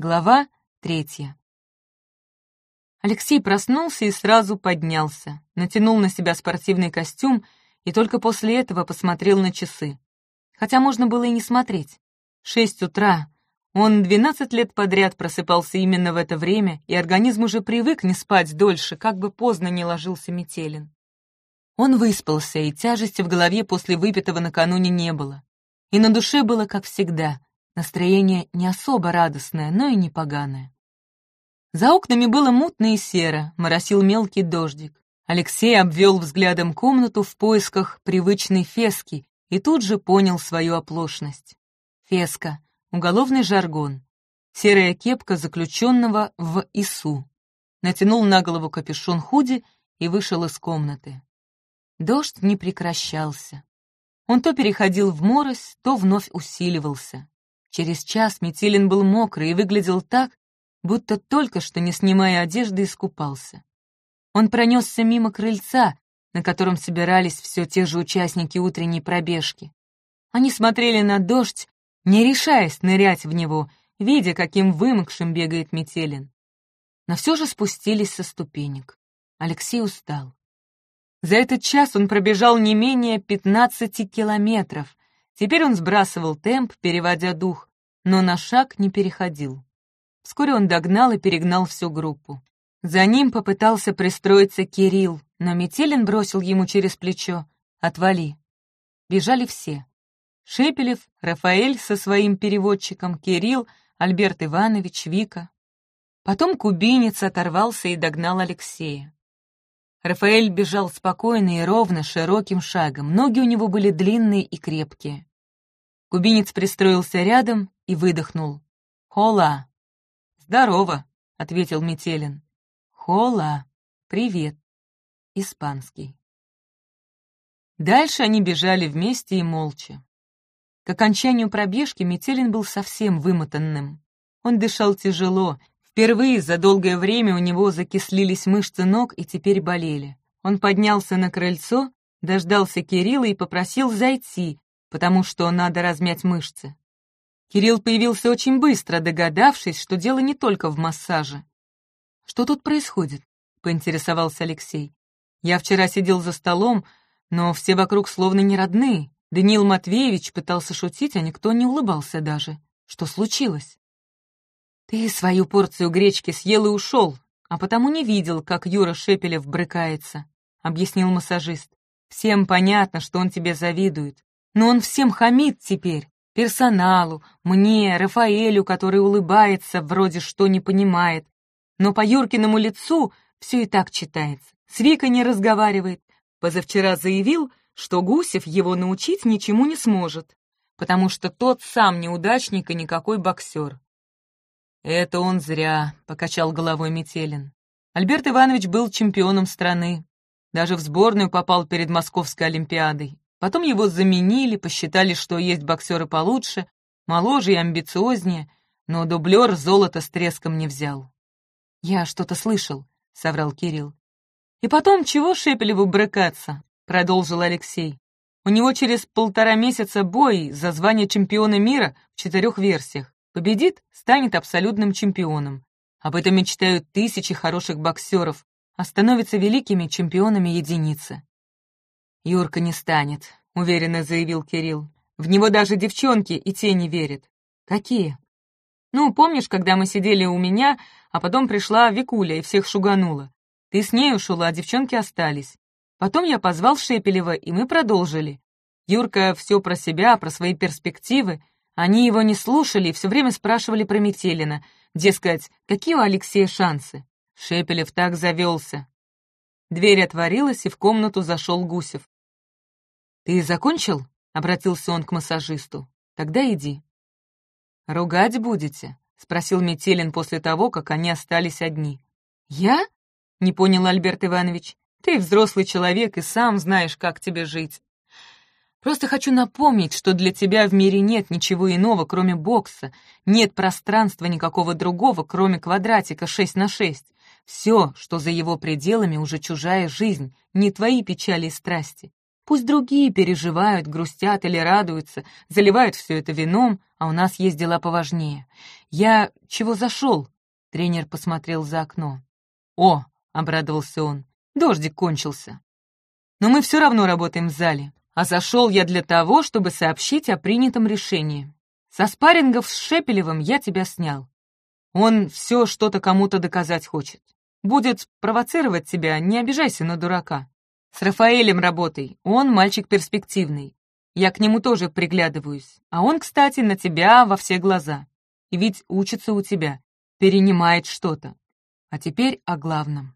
Глава третья. Алексей проснулся и сразу поднялся, натянул на себя спортивный костюм и только после этого посмотрел на часы. Хотя можно было и не смотреть. Шесть утра. Он двенадцать лет подряд просыпался именно в это время, и организм уже привык не спать дольше, как бы поздно не ложился Метелин. Он выспался, и тяжести в голове после выпитого накануне не было. И на душе было как всегда — Настроение не особо радостное, но и не поганое. За окнами было мутно и серо, моросил мелкий дождик. Алексей обвел взглядом комнату в поисках привычной фески и тут же понял свою оплошность. Феска — уголовный жаргон. Серая кепка заключенного в ИСУ. Натянул на голову капюшон худи и вышел из комнаты. Дождь не прекращался. Он то переходил в морось, то вновь усиливался. Через час Метелин был мокрый и выглядел так, будто только что, не снимая одежды, искупался. Он пронесся мимо крыльца, на котором собирались все те же участники утренней пробежки. Они смотрели на дождь, не решаясь нырять в него, видя, каким вымокшим бегает Метелин. Но все же спустились со ступенек. Алексей устал. За этот час он пробежал не менее 15 километров, Теперь он сбрасывал темп, переводя дух, но на шаг не переходил. Вскоре он догнал и перегнал всю группу. За ним попытался пристроиться Кирилл, но Метелин бросил ему через плечо «Отвали». Бежали все. Шепелев, Рафаэль со своим переводчиком, Кирилл, Альберт Иванович, Вика. Потом кубинец оторвался и догнал Алексея. Рафаэль бежал спокойно и ровно, широким шагом. Ноги у него были длинные и крепкие. Кубинец пристроился рядом и выдохнул. «Хола!» «Здорово!» — ответил Метелин. «Хола! Привет!» Испанский. Дальше они бежали вместе и молча. К окончанию пробежки Метелин был совсем вымотанным. Он дышал тяжело. Впервые за долгое время у него закислились мышцы ног и теперь болели. Он поднялся на крыльцо, дождался Кирилла и попросил зайти, потому что надо размять мышцы. Кирилл появился очень быстро, догадавшись, что дело не только в массаже. «Что тут происходит?» — поинтересовался Алексей. «Я вчера сидел за столом, но все вокруг словно не родные. Даниил Матвеевич пытался шутить, а никто не улыбался даже. Что случилось?» «Ты свою порцию гречки съел и ушел, а потому не видел, как Юра Шепелев брыкается», — объяснил массажист. «Всем понятно, что он тебе завидует. Но он всем хамит теперь. Персоналу, мне, Рафаэлю, который улыбается, вроде что не понимает. Но по Юркиному лицу все и так читается. С Викой не разговаривает. Позавчера заявил, что Гусев его научить ничему не сможет, потому что тот сам неудачник и никакой боксер. «Это он зря», — покачал головой Метелин. Альберт Иванович был чемпионом страны. Даже в сборную попал перед Московской Олимпиадой. Потом его заменили, посчитали, что есть боксеры получше, моложе и амбициознее, но дублер золото с треском не взял. «Я что-то слышал», — соврал Кирилл. «И потом, чего Шепелеву брыкаться?» — продолжил Алексей. «У него через полтора месяца бой за звание чемпиона мира в четырех версиях. Победит — станет абсолютным чемпионом. Об этом мечтают тысячи хороших боксеров, а становятся великими чемпионами единицы. «Юрка не станет», — уверенно заявил Кирилл. «В него даже девчонки и те не верят». «Какие?» «Ну, помнишь, когда мы сидели у меня, а потом пришла Викуля и всех шуганула? Ты с ней ушла, а девчонки остались. Потом я позвал Шепелева, и мы продолжили. Юрка все про себя, про свои перспективы. Они его не слушали и все время спрашивали про Метелина. Дескать, какие у Алексея шансы? Шепелев так завелся. Дверь отворилась, и в комнату зашел Гусев. «Ты закончил?» — обратился он к массажисту. «Тогда иди». «Ругать будете?» — спросил Метелин после того, как они остались одни. «Я?» — не понял Альберт Иванович. «Ты взрослый человек и сам знаешь, как тебе жить. Просто хочу напомнить, что для тебя в мире нет ничего иного, кроме бокса, нет пространства никакого другого, кроме квадратика 6 на 6. Все, что за его пределами, уже чужая жизнь, не твои печали и страсти. Пусть другие переживают, грустят или радуются, заливают все это вином, а у нас есть дела поважнее. Я чего зашел?» Тренер посмотрел за окно. «О!» — обрадовался он. «Дождик кончился. Но мы все равно работаем в зале. А зашел я для того, чтобы сообщить о принятом решении. Со спаррингов с Шепелевым я тебя снял. Он все что-то кому-то доказать хочет. Будет провоцировать тебя, не обижайся на дурака. С Рафаэлем работай, он мальчик перспективный. Я к нему тоже приглядываюсь. А он, кстати, на тебя во все глаза. И ведь учится у тебя, перенимает что-то. А теперь о главном.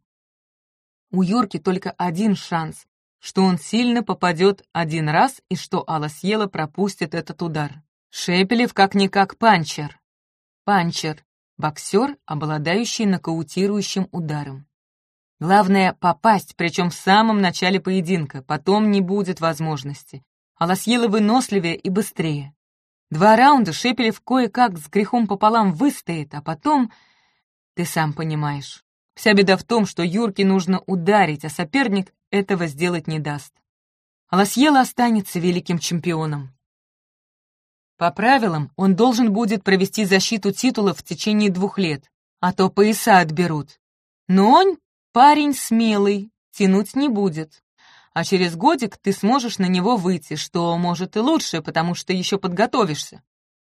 У Юрки только один шанс, что он сильно попадет один раз и что Алла съела пропустит этот удар. Шепелев как-никак панчер. Панчер — боксер, обладающий нокаутирующим ударом. Главное — попасть, причем в самом начале поединка, потом не будет возможности. Аласьела выносливее и быстрее. Два раунда Шепелев кое-как с грехом пополам выстоит, а потом... Ты сам понимаешь. Вся беда в том, что Юрке нужно ударить, а соперник этого сделать не даст. Аласьела останется великим чемпионом. По правилам, он должен будет провести защиту титула в течение двух лет, а то пояса отберут. Но он парень смелый, тянуть не будет. А через годик ты сможешь на него выйти, что, может, и лучше, потому что еще подготовишься.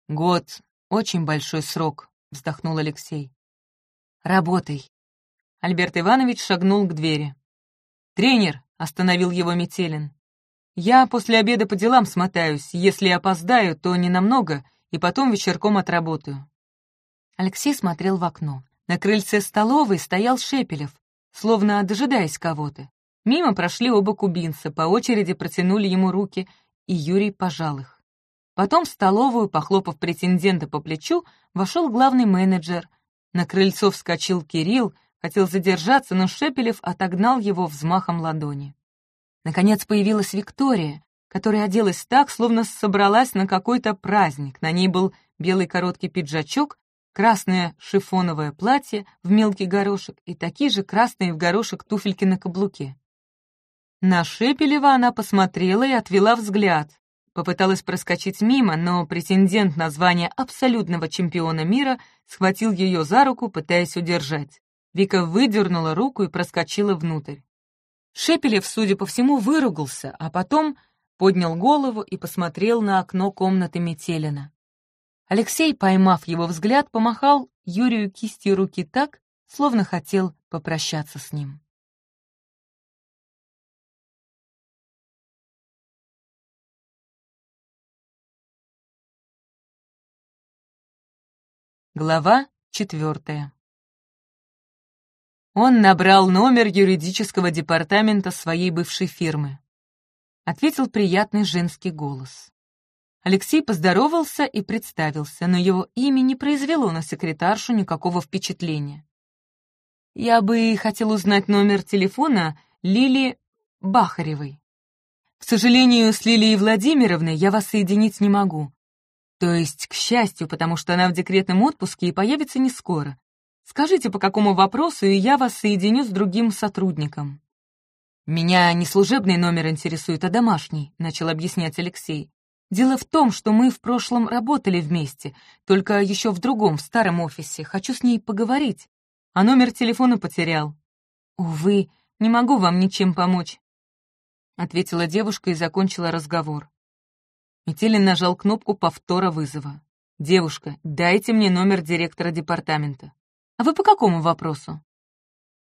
Год — очень большой срок, вздохнул Алексей. Работай. Альберт Иванович шагнул к двери. «Тренер!» — остановил его Метелин. Я после обеда по делам смотаюсь. Если опоздаю, то ненамного, и потом вечерком отработаю». Алексей смотрел в окно. На крыльце столовой стоял Шепелев, словно дожидаясь кого-то. Мимо прошли оба кубинца, по очереди протянули ему руки, и Юрий пожал их. Потом в столовую, похлопав претендента по плечу, вошел главный менеджер. На крыльцо вскочил Кирилл, хотел задержаться, но Шепелев отогнал его взмахом ладони. Наконец появилась Виктория, которая оделась так, словно собралась на какой-то праздник. На ней был белый короткий пиджачок, красное шифоновое платье в мелкий горошек и такие же красные в горошек туфельки на каблуке. На Шепелева она посмотрела и отвела взгляд. Попыталась проскочить мимо, но претендент на звание абсолютного чемпиона мира схватил ее за руку, пытаясь удержать. Вика выдернула руку и проскочила внутрь. Шепелев, судя по всему, выругался, а потом поднял голову и посмотрел на окно комнаты Метелина. Алексей, поймав его взгляд, помахал Юрию кистью руки так, словно хотел попрощаться с ним. Глава четвертая он набрал номер юридического департамента своей бывшей фирмы. Ответил приятный женский голос. Алексей поздоровался и представился, но его имя не произвело на секретаршу никакого впечатления. «Я бы хотел узнать номер телефона Лили Бахаревой. К сожалению, с Лилией Владимировной я вас соединить не могу. То есть, к счастью, потому что она в декретном отпуске и появится не скоро. Скажите, по какому вопросу, и я вас соединю с другим сотрудником». «Меня не служебный номер интересует, а домашний», — начал объяснять Алексей. «Дело в том, что мы в прошлом работали вместе, только еще в другом, в старом офисе. Хочу с ней поговорить. А номер телефона потерял». «Увы, не могу вам ничем помочь», — ответила девушка и закончила разговор. Метелин нажал кнопку повтора вызова. «Девушка, дайте мне номер директора департамента». А вы по какому вопросу?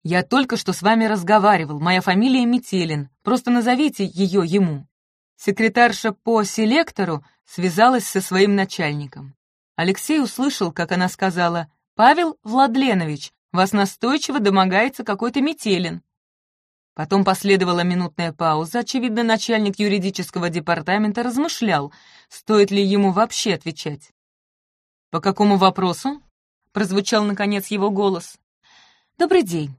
Я только что с вами разговаривал. Моя фамилия Метелин. Просто назовите ее ему. Секретарша по селектору связалась со своим начальником. Алексей услышал, как она сказала, «Павел Владленович, вас настойчиво домогается какой-то Метелин». Потом последовала минутная пауза. Очевидно, начальник юридического департамента размышлял, стоит ли ему вообще отвечать. «По какому вопросу?» Прозвучал, наконец, его голос. «Добрый день.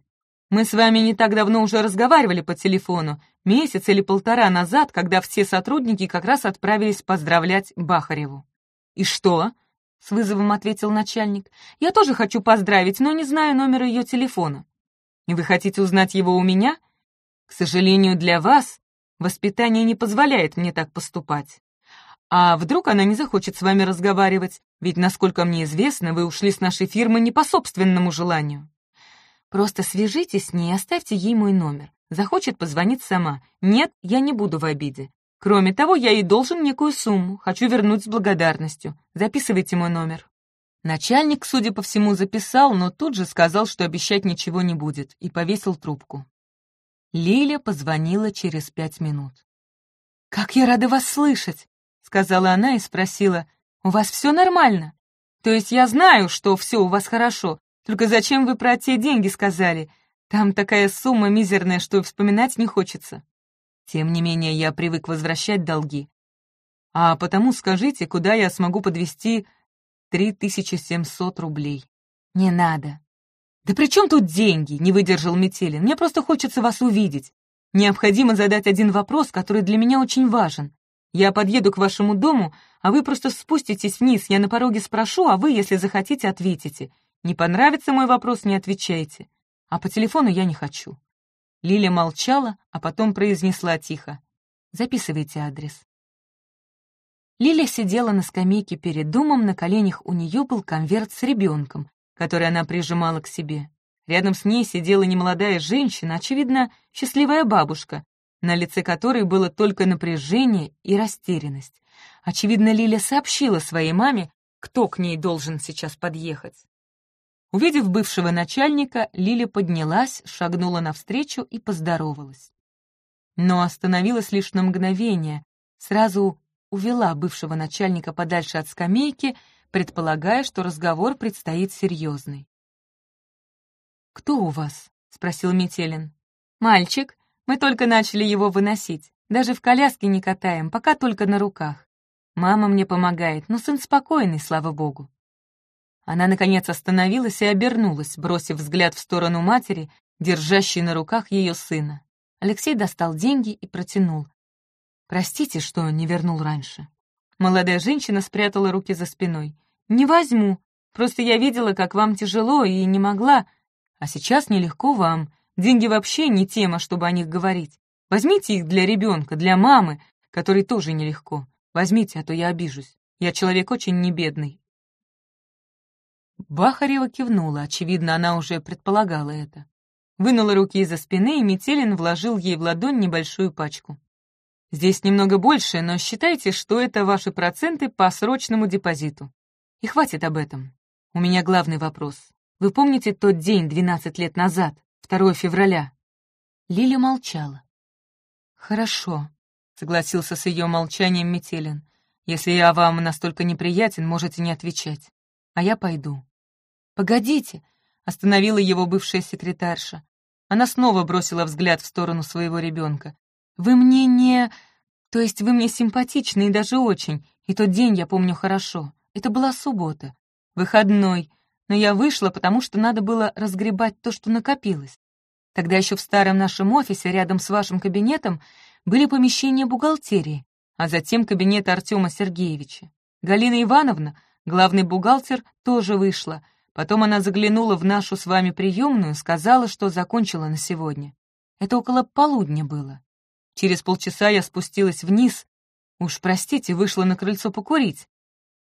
Мы с вами не так давно уже разговаривали по телефону, месяц или полтора назад, когда все сотрудники как раз отправились поздравлять Бахареву». «И что?» — с вызовом ответил начальник. «Я тоже хочу поздравить, но не знаю номера ее телефона». «И вы хотите узнать его у меня?» «К сожалению, для вас воспитание не позволяет мне так поступать. А вдруг она не захочет с вами разговаривать? Ведь, насколько мне известно, вы ушли с нашей фирмы не по собственному желанию. Просто свяжитесь с ней и оставьте ей мой номер. Захочет позвонить сама. Нет, я не буду в обиде. Кроме того, я ей должен некую сумму. Хочу вернуть с благодарностью. Записывайте мой номер». Начальник, судя по всему, записал, но тут же сказал, что обещать ничего не будет, и повесил трубку. Лиля позвонила через пять минут. «Как я рада вас слышать!» — сказала она и спросила. «У вас все нормально? То есть я знаю, что все у вас хорошо, только зачем вы про те деньги сказали? Там такая сумма мизерная, что вспоминать не хочется. Тем не менее, я привык возвращать долги. А потому скажите, куда я смогу подвести 3700 рублей? Не надо. Да при чем тут деньги? Не выдержал Метелин. Мне просто хочется вас увидеть. Необходимо задать один вопрос, который для меня очень важен. Я подъеду к вашему дому, а вы просто спуститесь вниз, я на пороге спрошу, а вы, если захотите, ответите. Не понравится мой вопрос, не отвечайте а по телефону я не хочу». Лиля молчала, а потом произнесла тихо. «Записывайте адрес». Лиля сидела на скамейке перед домом, на коленях у нее был конверт с ребенком, который она прижимала к себе. Рядом с ней сидела немолодая женщина, очевидно, счастливая бабушка, на лице которой было только напряжение и растерянность. Очевидно, Лиля сообщила своей маме, кто к ней должен сейчас подъехать. Увидев бывшего начальника, Лиля поднялась, шагнула навстречу и поздоровалась. Но остановилась лишь на мгновение, сразу увела бывшего начальника подальше от скамейки, предполагая, что разговор предстоит серьезный. «Кто у вас?» — спросил Метелин. «Мальчик. Мы только начали его выносить. Даже в коляске не катаем, пока только на руках. Мама мне помогает, но сын спокойный, слава богу. Она, наконец, остановилась и обернулась, бросив взгляд в сторону матери, держащей на руках ее сына. Алексей достал деньги и протянул. «Простите, что не вернул раньше». Молодая женщина спрятала руки за спиной. «Не возьму. Просто я видела, как вам тяжело, и не могла. А сейчас нелегко вам. Деньги вообще не тема, чтобы о них говорить. Возьмите их для ребенка, для мамы, которой тоже нелегко. Возьмите, а то я обижусь. Я человек очень небедный, Бахарева кивнула, очевидно, она уже предполагала это. Вынула руки из-за спины, и Метелин вложил ей в ладонь небольшую пачку. «Здесь немного больше, но считайте, что это ваши проценты по срочному депозиту. И хватит об этом. У меня главный вопрос. Вы помните тот день 12 лет назад, 2 февраля?» Лиля молчала. «Хорошо», — согласился с ее молчанием Метелин. «Если я вам настолько неприятен, можете не отвечать а я пойду». «Погодите», — остановила его бывшая секретарша. Она снова бросила взгляд в сторону своего ребенка. «Вы мне не... То есть вы мне симпатичны и даже очень, и тот день я помню хорошо. Это была суббота, выходной, но я вышла, потому что надо было разгребать то, что накопилось. Тогда еще в старом нашем офисе, рядом с вашим кабинетом, были помещения бухгалтерии, а затем кабинет Артема Сергеевича. Галина Ивановна Главный бухгалтер тоже вышла. Потом она заглянула в нашу с вами приемную, сказала, что закончила на сегодня. Это около полудня было. Через полчаса я спустилась вниз. Уж, простите, вышла на крыльцо покурить.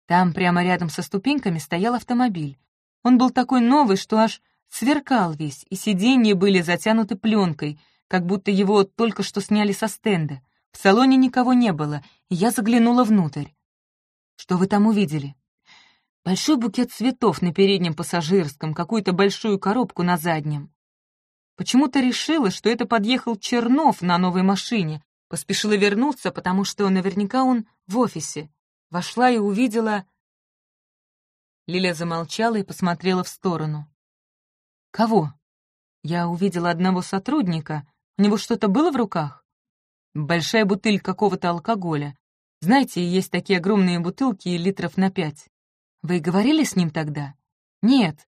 Там, прямо рядом со ступеньками, стоял автомобиль. Он был такой новый, что аж сверкал весь, и сиденья были затянуты пленкой, как будто его только что сняли со стенда. В салоне никого не было, и я заглянула внутрь. Что вы там увидели? Большой букет цветов на переднем пассажирском, какую-то большую коробку на заднем. Почему-то решила, что это подъехал Чернов на новой машине. Поспешила вернуться, потому что наверняка он в офисе. Вошла и увидела... Лиля замолчала и посмотрела в сторону. «Кого?» Я увидела одного сотрудника. У него что-то было в руках? Большая бутыль какого-то алкоголя. Знаете, есть такие огромные бутылки литров на пять. Вы говорили с ним тогда? Нет.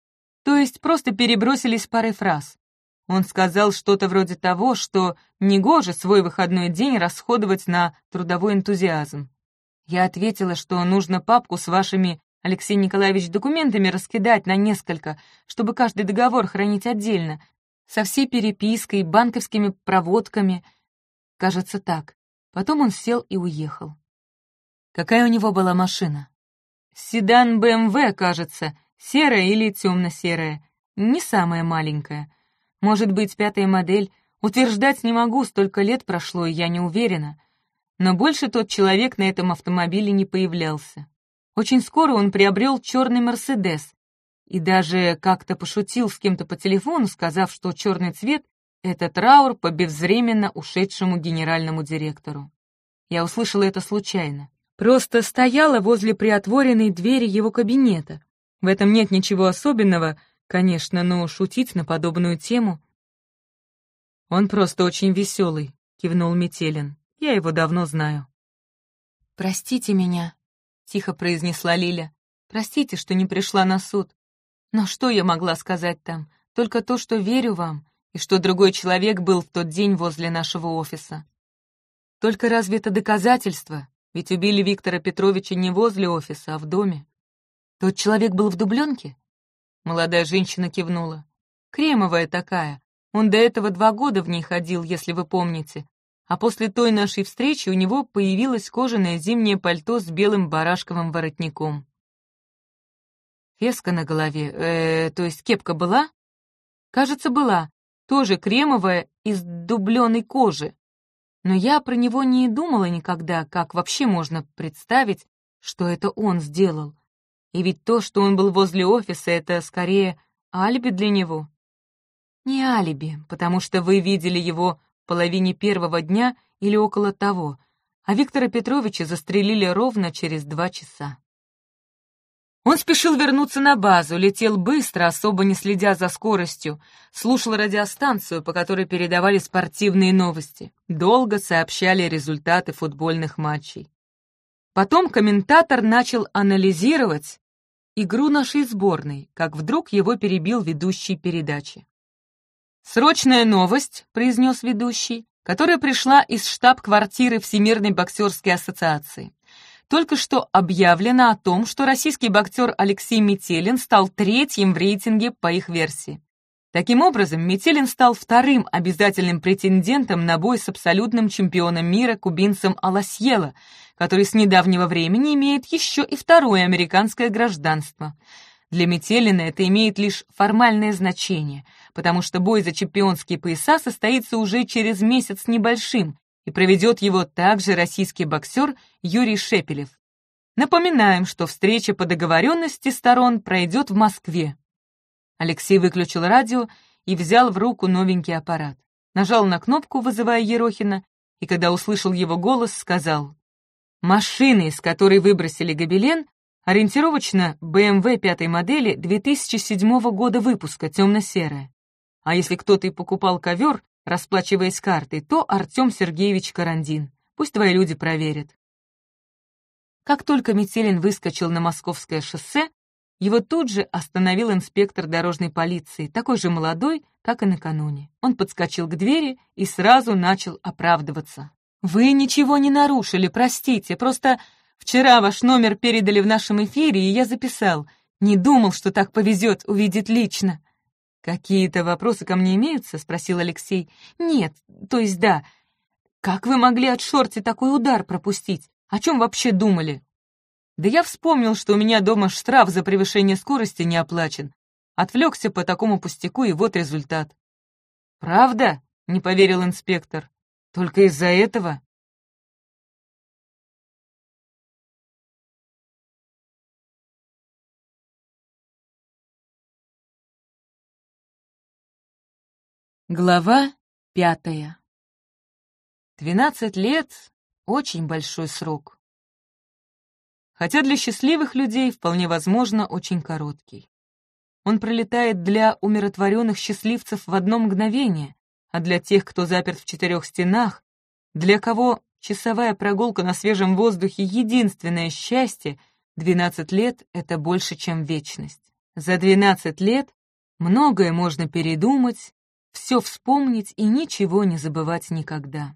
То есть просто перебросились парой фраз. Он сказал что-то вроде того, что негоже свой выходной день расходовать на трудовой энтузиазм. Я ответила, что нужно папку с вашими, Алексей Николаевич, документами раскидать на несколько, чтобы каждый договор хранить отдельно, со всей перепиской, банковскими проводками. Кажется, так. Потом он сел и уехал. Какая у него была машина? Седан БМВ, кажется, серая или темно-серая. Не самая маленькая. Может быть, пятая модель. Утверждать не могу, столько лет прошло, и я не уверена. Но больше тот человек на этом автомобиле не появлялся. Очень скоро он приобрел черный «Мерседес», и даже как-то пошутил с кем-то по телефону, сказав, что черный цвет — это траур по безвременно ушедшему генеральному директору. Я услышала это случайно. Просто стояла возле приотворенной двери его кабинета. В этом нет ничего особенного, конечно, но шутить на подобную тему... «Он просто очень веселый», — кивнул Метелин. «Я его давно знаю». «Простите меня», — тихо произнесла Лиля. «Простите, что не пришла на суд. Но что я могла сказать там? Только то, что верю вам, и что другой человек был в тот день возле нашего офиса. Только разве это доказательство? Ведь убили Виктора Петровича не возле офиса, а в доме. Тот человек был в дубленке? Молодая женщина кивнула. Кремовая такая. Он до этого два года в ней ходил, если вы помните. А после той нашей встречи у него появилось кожаное зимнее пальто с белым барашковым воротником. Феска на голове, э, то есть кепка была? Кажется, была. Тоже кремовая, из дубленой кожи. Но я про него не думала никогда, как вообще можно представить, что это он сделал. И ведь то, что он был возле офиса, это скорее алиби для него. Не алиби, потому что вы видели его половине первого дня или около того, а Виктора Петровича застрелили ровно через два часа. Он спешил вернуться на базу, летел быстро, особо не следя за скоростью, слушал радиостанцию, по которой передавали спортивные новости, долго сообщали результаты футбольных матчей. Потом комментатор начал анализировать игру нашей сборной, как вдруг его перебил ведущий передачи. «Срочная новость», — произнес ведущий, которая пришла из штаб-квартиры Всемирной боксерской ассоциации только что объявлено о том, что российский боксер Алексей Метелин стал третьим в рейтинге по их версии. Таким образом, Метелин стал вторым обязательным претендентом на бой с абсолютным чемпионом мира кубинцем Аласьело, который с недавнего времени имеет еще и второе американское гражданство. Для Метелина это имеет лишь формальное значение, потому что бой за чемпионские пояса состоится уже через месяц небольшим, и проведет его также российский боксер Юрий Шепелев. Напоминаем, что встреча по договоренности сторон пройдет в Москве. Алексей выключил радио и взял в руку новенький аппарат. Нажал на кнопку, вызывая Ерохина, и когда услышал его голос, сказал «Машина, из которой выбросили гобелен, ориентировочно BMW пятой модели 2007 года выпуска, темно-серая. А если кто-то и покупал ковер, расплачиваясь картой, то Артем Сергеевич Карандин. Пусть твои люди проверят. Как только Метелин выскочил на московское шоссе, его тут же остановил инспектор дорожной полиции, такой же молодой, как и накануне. Он подскочил к двери и сразу начал оправдываться. «Вы ничего не нарушили, простите, просто вчера ваш номер передали в нашем эфире, и я записал. Не думал, что так повезет увидеть лично». «Какие-то вопросы ко мне имеются?» — спросил Алексей. «Нет, то есть да. Как вы могли от Шорти такой удар пропустить? О чем вообще думали?» «Да я вспомнил, что у меня дома штраф за превышение скорости не оплачен. Отвлекся по такому пустяку, и вот результат». «Правда?» — не поверил инспектор. «Только из-за этого?» Глава пятая. Двенадцать лет — очень большой срок. Хотя для счастливых людей вполне возможно очень короткий. Он пролетает для умиротворенных счастливцев в одно мгновение, а для тех, кто заперт в четырех стенах, для кого часовая прогулка на свежем воздухе — единственное счастье, двенадцать лет — это больше, чем вечность. За двенадцать лет многое можно передумать, все вспомнить и ничего не забывать никогда.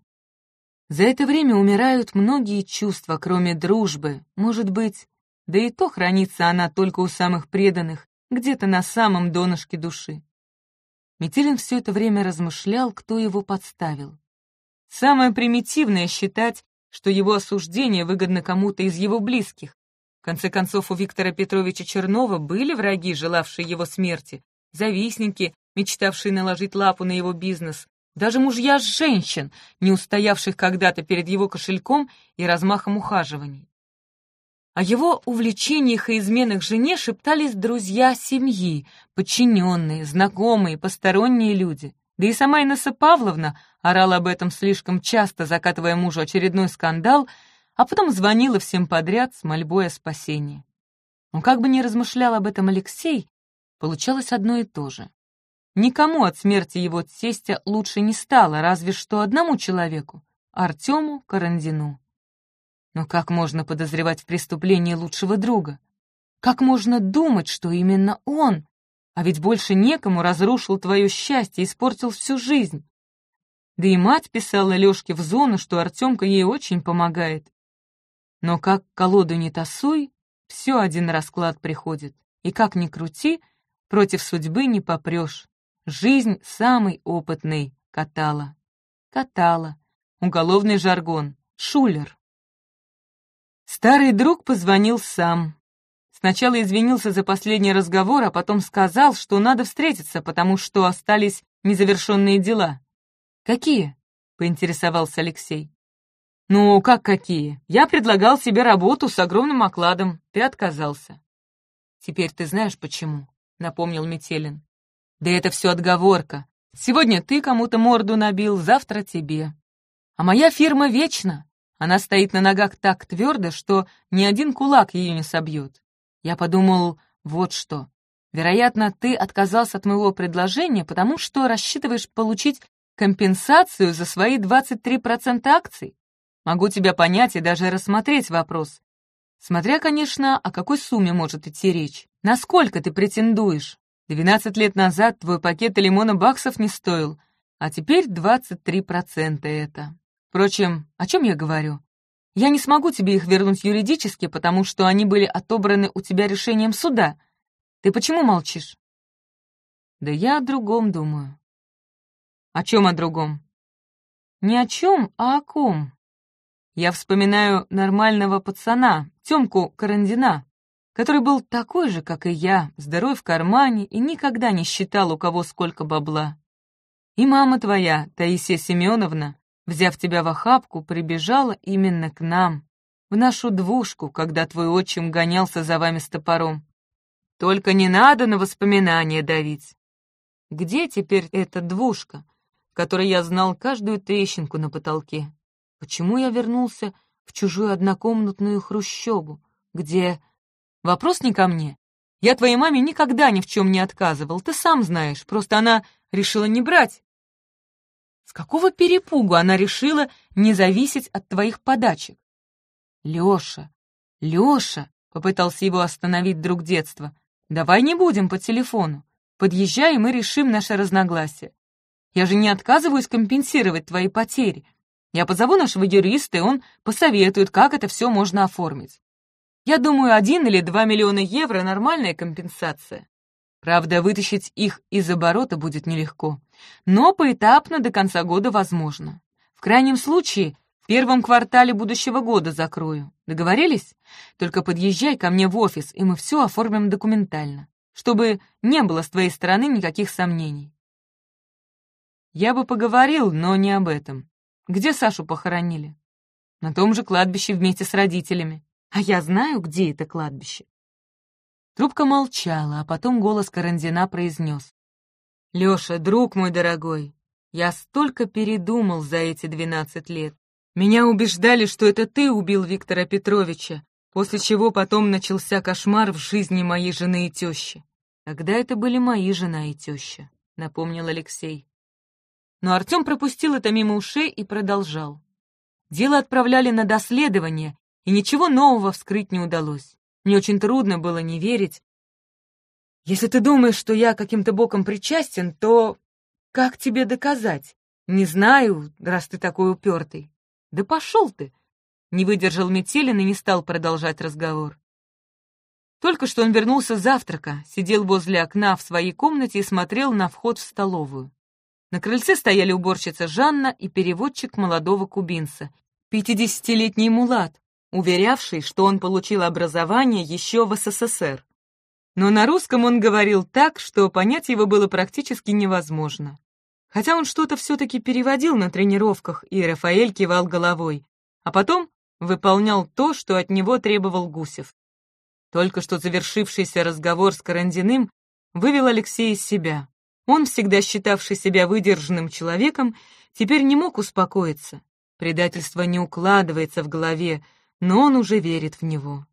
За это время умирают многие чувства, кроме дружбы, может быть, да и то хранится она только у самых преданных, где-то на самом донышке души. Метелин все это время размышлял, кто его подставил. Самое примитивное считать, что его осуждение выгодно кому-то из его близких. В конце концов, у Виктора Петровича Чернова были враги, желавшие его смерти, завистники, мечтавшие наложить лапу на его бизнес, даже мужья женщин, не устоявших когда-то перед его кошельком и размахом ухаживаний. О его увлечениях и изменах жене шептались друзья семьи, подчиненные, знакомые, посторонние люди. Да и сама Инесса Павловна орала об этом слишком часто, закатывая мужу очередной скандал, а потом звонила всем подряд с мольбой о спасении. Но как бы ни размышлял об этом Алексей, получалось одно и то же. Никому от смерти его тестя лучше не стало, разве что одному человеку — Артему Карандину. Но как можно подозревать в преступлении лучшего друга? Как можно думать, что именно он? А ведь больше некому разрушил твое счастье, испортил всю жизнь. Да и мать писала Лёшке в зону, что Артемка ей очень помогает. Но как колоду не тасуй, все один расклад приходит. И как ни крути, против судьбы не попрешь. Жизнь самый опытный катала. Катала. Уголовный жаргон. Шулер. Старый друг позвонил сам. Сначала извинился за последний разговор, а потом сказал, что надо встретиться, потому что остались незавершенные дела. «Какие?» — поинтересовался Алексей. «Ну, как какие? Я предлагал себе работу с огромным окладом. Ты отказался». «Теперь ты знаешь, почему?» — напомнил Метелин. Да это все отговорка. Сегодня ты кому-то морду набил, завтра тебе. А моя фирма вечна. Она стоит на ногах так твердо, что ни один кулак ее не собьет. Я подумал, вот что. Вероятно, ты отказался от моего предложения, потому что рассчитываешь получить компенсацию за свои 23% акций. Могу тебя понять и даже рассмотреть вопрос. Смотря, конечно, о какой сумме может идти речь. Насколько ты претендуешь? Двенадцать лет назад твой пакет лимона баксов не стоил, а теперь двадцать три процента это. Впрочем, о чем я говорю? Я не смогу тебе их вернуть юридически, потому что они были отобраны у тебя решением суда. Ты почему молчишь? Да я о другом думаю. О чем о другом? Не о чем, а о ком. Я вспоминаю нормального пацана, Тёмку Карандина который был такой же, как и я, здоров в кармане и никогда не считал, у кого сколько бабла. И мама твоя, Таисия Семеновна, взяв тебя в охапку, прибежала именно к нам, в нашу двушку, когда твой отчим гонялся за вами с топором. Только не надо на воспоминания давить. Где теперь эта двушка, в которой я знал каждую трещинку на потолке? Почему я вернулся в чужую однокомнатную хрущобу, где Вопрос не ко мне. Я твоей маме никогда ни в чем не отказывал, ты сам знаешь, просто она решила не брать. С какого перепугу она решила не зависеть от твоих подачек? Лёша, Лёша, попытался его остановить друг детства, давай не будем по телефону. Подъезжай, и мы решим наше разногласие. Я же не отказываюсь компенсировать твои потери. Я позову нашего юриста, и он посоветует, как это все можно оформить. Я думаю, один или два миллиона евро — нормальная компенсация. Правда, вытащить их из оборота будет нелегко, но поэтапно до конца года возможно. В крайнем случае, в первом квартале будущего года закрою. Договорились? Только подъезжай ко мне в офис, и мы все оформим документально, чтобы не было с твоей стороны никаких сомнений. Я бы поговорил, но не об этом. Где Сашу похоронили? На том же кладбище вместе с родителями. А я знаю, где это кладбище. Трубка молчала, а потом голос Карандина произнес. «Леша, друг мой дорогой, я столько передумал за эти двенадцать лет. Меня убеждали, что это ты убил Виктора Петровича, после чего потом начался кошмар в жизни моей жены и тещи. Тогда это были мои жена и теща», — напомнил Алексей. Но Артем пропустил это мимо ушей и продолжал. Дело отправляли на доследование, и ничего нового вскрыть не удалось. Мне очень трудно было не верить. Если ты думаешь, что я каким-то боком причастен, то как тебе доказать? Не знаю, раз ты такой упертый. Да пошел ты! Не выдержал Метелин и не стал продолжать разговор. Только что он вернулся с завтрака, сидел возле окна в своей комнате и смотрел на вход в столовую. На крыльце стояли уборщица Жанна и переводчик молодого кубинца, пятидесятилетний мулат, уверявший, что он получил образование еще в СССР. Но на русском он говорил так, что понять его было практически невозможно. Хотя он что-то все-таки переводил на тренировках, и Рафаэль кивал головой, а потом выполнял то, что от него требовал Гусев. Только что завершившийся разговор с Карандиным вывел Алексея из себя. Он, всегда считавший себя выдержанным человеком, теперь не мог успокоиться. Предательство не укладывается в голове, но он уже верит в него.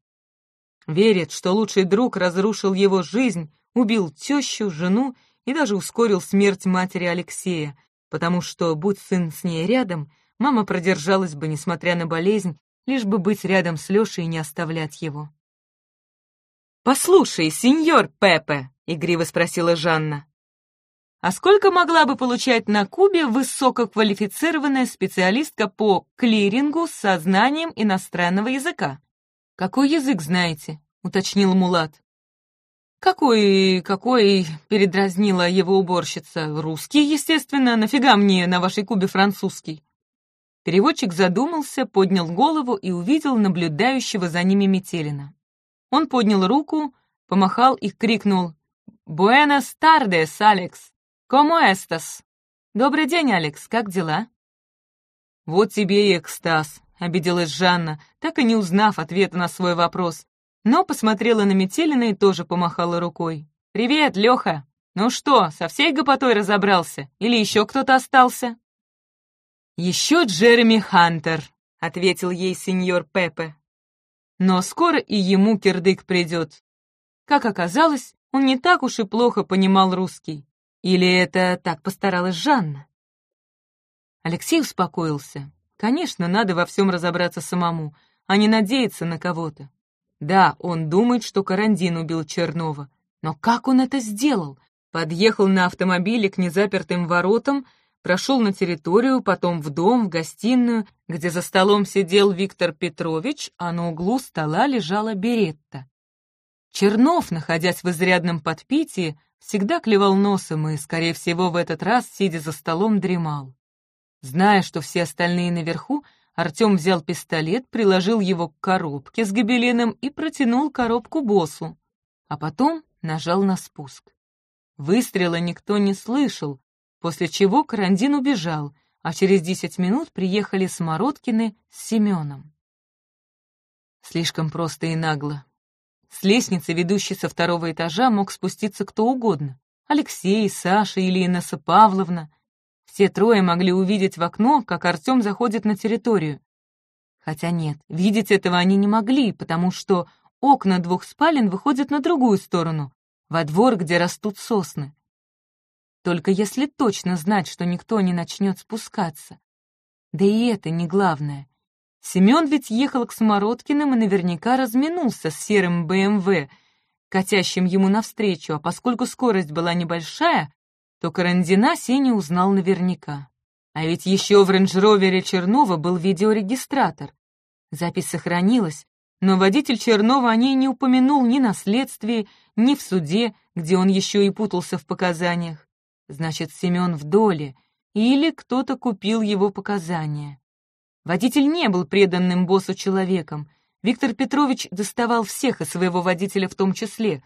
Верит, что лучший друг разрушил его жизнь, убил тещу, жену и даже ускорил смерть матери Алексея, потому что, будь сын с ней рядом, мама продержалась бы, несмотря на болезнь, лишь бы быть рядом с Лешей и не оставлять его. «Послушай, сеньор Пепе», — игриво спросила Жанна, «а сколько могла бы получать на Кубе высококвалифицированная специалистка по клирингу со знанием иностранного языка?» «Какой язык знаете?» — уточнил Мулат. «Какой, какой?» — передразнила его уборщица. «Русский, естественно. Нафига мне на вашей Кубе французский?» Переводчик задумался, поднял голову и увидел наблюдающего за ними Метелина. Он поднял руку, помахал и крикнул «Буэнос тардес, Алекс! Комо эстас?» «Добрый день, Алекс, как дела?» «Вот тебе и экстаз», — обиделась Жанна, так и не узнав ответа на свой вопрос, но посмотрела на Метелина и тоже помахала рукой. «Привет, Леха! Ну что, со всей гопотой разобрался? Или еще кто-то остался?» «Еще Джереми Хантер», — ответил ей сеньор Пепе. Но скоро и ему кирдык придет. Как оказалось, он не так уж и плохо понимал русский. Или это так постаралась Жанна? Алексей успокоился. Конечно, надо во всем разобраться самому, а не надеяться на кого-то. Да, он думает, что Карандин убил Чернова. Но как он это сделал? Подъехал на автомобиле к незапертым воротам, прошел на территорию, потом в дом, в гостиную, где за столом сидел Виктор Петрович, а на углу стола лежала Беретта. Чернов, находясь в изрядном подпитии, всегда клевал носом и, скорее всего, в этот раз, сидя за столом, дремал. Зная, что все остальные наверху, Артем взял пистолет, приложил его к коробке с гобеленом и протянул коробку боссу, а потом нажал на спуск. Выстрела никто не слышал, после чего Карандин убежал, а через десять минут приехали Смородкины с Семеном. Слишком просто и нагло. С лестницы, ведущей со второго этажа, мог спуститься кто угодно. Алексей, Саша или Инесса Павловна. Все трое могли увидеть в окно, как Артем заходит на территорию. Хотя нет, видеть этого они не могли, потому что окна двух спален выходят на другую сторону, во двор, где растут сосны. Только если точно знать, что никто не начнет спускаться. Да и это не главное. Семен ведь ехал к Смородкиным и наверняка разминулся с серым БМВ, катящим ему навстречу, а поскольку скорость была небольшая, то Карандина Сеня узнал наверняка. А ведь еще в рейндж-ровере Чернова был видеорегистратор. Запись сохранилась, но водитель Чернова о ней не упомянул ни на следствии, ни в суде, где он еще и путался в показаниях. Значит, Семен в доле, или кто-то купил его показания. Водитель не был преданным боссу человеком. Виктор Петрович доставал всех и своего водителя в том числе.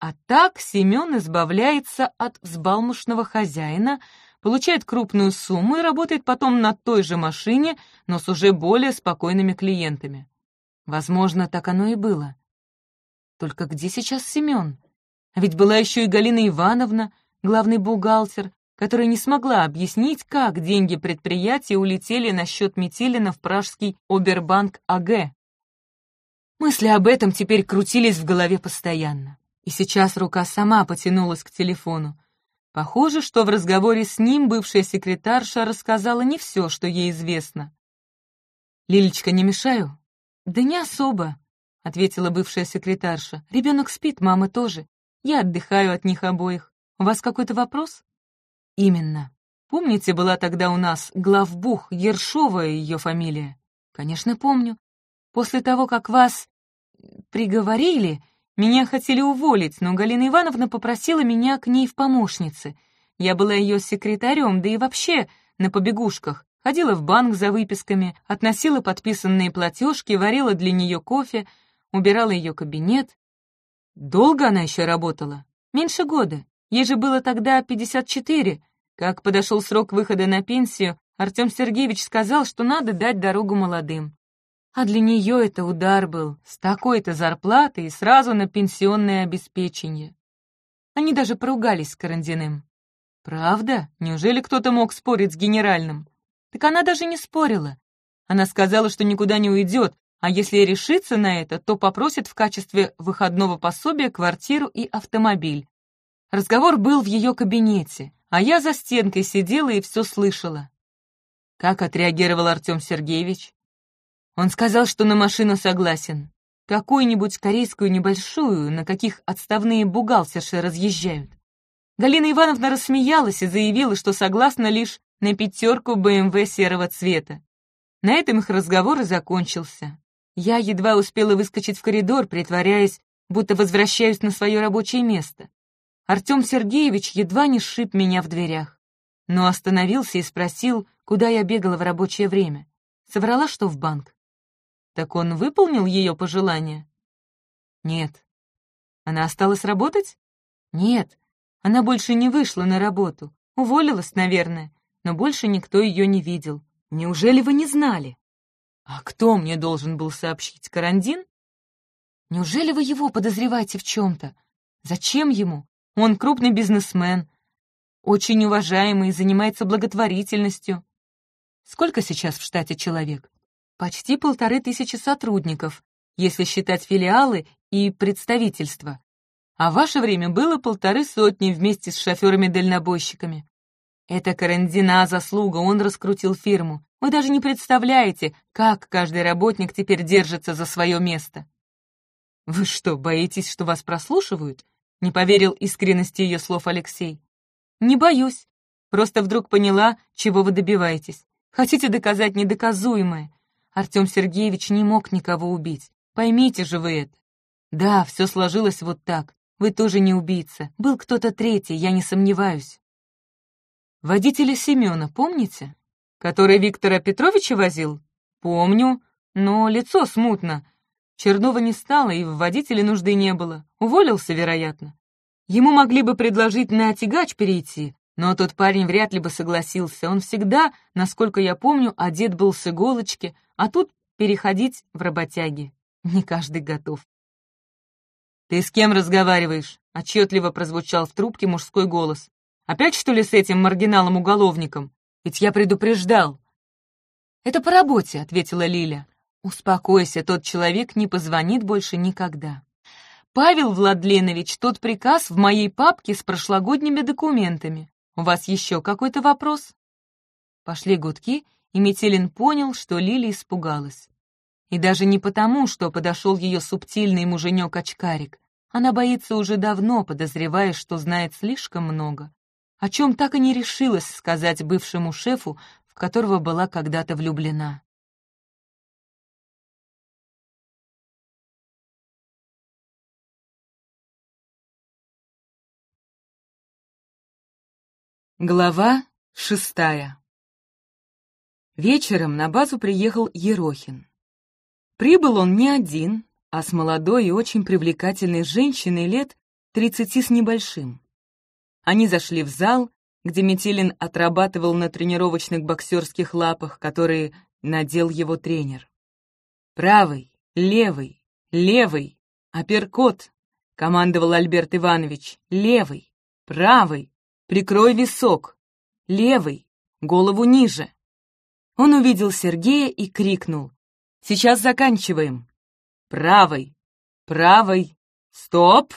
А так Семен избавляется от взбалмошного хозяина, получает крупную сумму и работает потом на той же машине, но с уже более спокойными клиентами. Возможно, так оно и было. Только где сейчас Семен? А ведь была еще и Галина Ивановна, главный бухгалтер, которая не смогла объяснить, как деньги предприятия улетели на счет Метелина в пражский Обербанк АГ. Мысли об этом теперь крутились в голове постоянно. И сейчас рука сама потянулась к телефону. Похоже, что в разговоре с ним бывшая секретарша рассказала не все, что ей известно. «Лилечка, не мешаю?» «Да не особо», — ответила бывшая секретарша. «Ребенок спит, мама тоже. Я отдыхаю от них обоих. У вас какой-то вопрос? Именно. Помните, была тогда у нас главбух Ершова ее фамилия? Конечно, помню. После того, как вас приговорили, меня хотели уволить, но Галина Ивановна попросила меня к ней в помощнице. Я была ее секретарем, да и вообще на побегушках, ходила в банк за выписками, относила подписанные платежки, варила для нее кофе, убирала ее кабинет. Долго она еще работала? Меньше года. Ей же было тогда 54. Как подошел срок выхода на пенсию, Артем Сергеевич сказал, что надо дать дорогу молодым. А для нее это удар был, с такой-то зарплатой и сразу на пенсионное обеспечение. Они даже поругались с Карандиным. Правда? Неужели кто-то мог спорить с генеральным? Так она даже не спорила. Она сказала, что никуда не уйдет, а если решится на это, то попросит в качестве выходного пособия квартиру и автомобиль. Разговор был в ее кабинете, а я за стенкой сидела и все слышала. Как отреагировал Артем Сергеевич? Он сказал, что на машину согласен. Какую-нибудь корейскую небольшую, на каких отставные бухгалтерши разъезжают. Галина Ивановна рассмеялась и заявила, что согласна лишь на пятерку БМВ серого цвета. На этом их разговор и закончился. Я едва успела выскочить в коридор, притворяясь, будто возвращаюсь на свое рабочее место. Артем Сергеевич едва не сшиб меня в дверях, но остановился и спросил, куда я бегала в рабочее время. Соврала, что в банк. Так он выполнил ее пожелание? Нет. Она осталась работать? Нет. Она больше не вышла на работу. Уволилась, наверное, но больше никто ее не видел. Неужели вы не знали? А кто мне должен был сообщить? Карандин? Неужели вы его подозреваете в чем-то? Зачем ему? Он крупный бизнесмен, очень уважаемый, занимается благотворительностью. Сколько сейчас в штате человек? Почти полторы тысячи сотрудников, если считать филиалы и представительства. А в ваше время было полторы сотни вместе с шоферами-дальнобойщиками. Это Карандина заслуга, он раскрутил фирму. Вы даже не представляете, как каждый работник теперь держится за свое место. Вы что, боитесь, что вас прослушивают? Не поверил искренности ее слов Алексей. Не боюсь. Просто вдруг поняла, чего вы добиваетесь. Хотите доказать недоказуемое. Артем Сергеевич не мог никого убить. Поймите же вы это. Да, все сложилось вот так. Вы тоже не убийца. Был кто-то третий, я не сомневаюсь. Водителя Семена, помните? Который Виктора Петровича возил? Помню, но лицо смутно. Чернова не стало, и в водителе нужды не было. Уволился, вероятно. Ему могли бы предложить на тягач перейти, но тот парень вряд ли бы согласился. Он всегда, насколько я помню, одет был с иголочки, а тут переходить в работяги. Не каждый готов. «Ты с кем разговариваешь?» — отчетливо прозвучал в трубке мужской голос. «Опять, что ли, с этим маргиналом-уголовником? Ведь я предупреждал». «Это по работе», — ответила Лиля. «Успокойся, тот человек не позвонит больше никогда». «Павел Владленович, тот приказ в моей папке с прошлогодними документами. У вас еще какой-то вопрос?» Пошли гудки, и Метелин понял, что Лили испугалась. И даже не потому, что подошел ее субтильный муженек-очкарик. Она боится уже давно, подозревая, что знает слишком много. О чем так и не решилась сказать бывшему шефу, в которого была когда-то влюблена. Глава шестая Вечером на базу приехал Ерохин. Прибыл он не один, а с молодой и очень привлекательной женщиной лет тридцати с небольшим. Они зашли в зал, где Метелин отрабатывал на тренировочных боксерских лапах, которые надел его тренер. «Правый, левый, левый, апперкот», — командовал Альберт Иванович, «левый, правый, Прикрой висок. Левый. Голову ниже. Он увидел Сергея и крикнул. Сейчас заканчиваем. Правой. Правой. Стоп!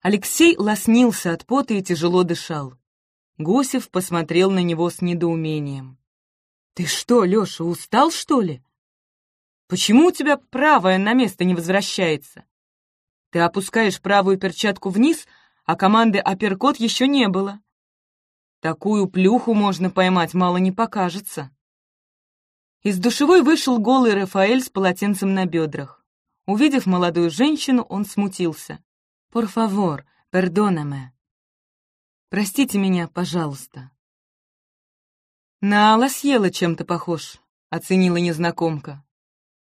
Алексей лоснился от пота и тяжело дышал. Гусев посмотрел на него с недоумением. «Ты что, Леша, устал, что ли? Почему у тебя правая на место не возвращается? Ты опускаешь правую перчатку вниз, а команды апперкот еще не было. Такую плюху можно поймать, мало не покажется. Из душевой вышел голый Рафаэль с полотенцем на бедрах. Увидев молодую женщину, он смутился. «Por favor, perdóname». «Простите меня, пожалуйста». «На лосьела чем-то похож», — оценила незнакомка.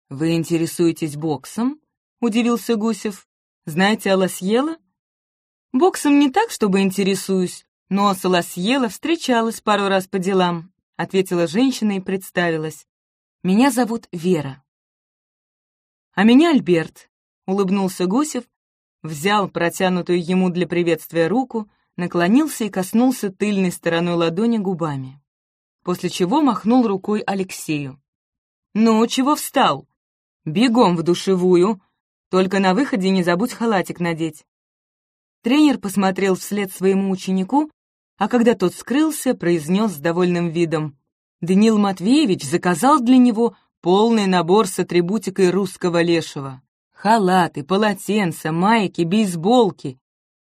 «Вы интересуетесь боксом?» — удивился Гусев. «Знаете Аласьела?» «Боксом не так, чтобы интересуюсь, но с Аласьела встречалась пару раз по делам», — ответила женщина и представилась. «Меня зовут Вера». «А меня Альберт», — улыбнулся Гусев, взял протянутую ему для приветствия руку, наклонился и коснулся тыльной стороной ладони губами, после чего махнул рукой Алексею. «Ну, чего встал? Бегом в душевую, только на выходе не забудь халатик надеть». Тренер посмотрел вслед своему ученику, а когда тот скрылся, произнес с довольным видом. Даниил Матвеевич заказал для него полный набор с атрибутикой русского лешего. Халаты, полотенца, майки, бейсболки.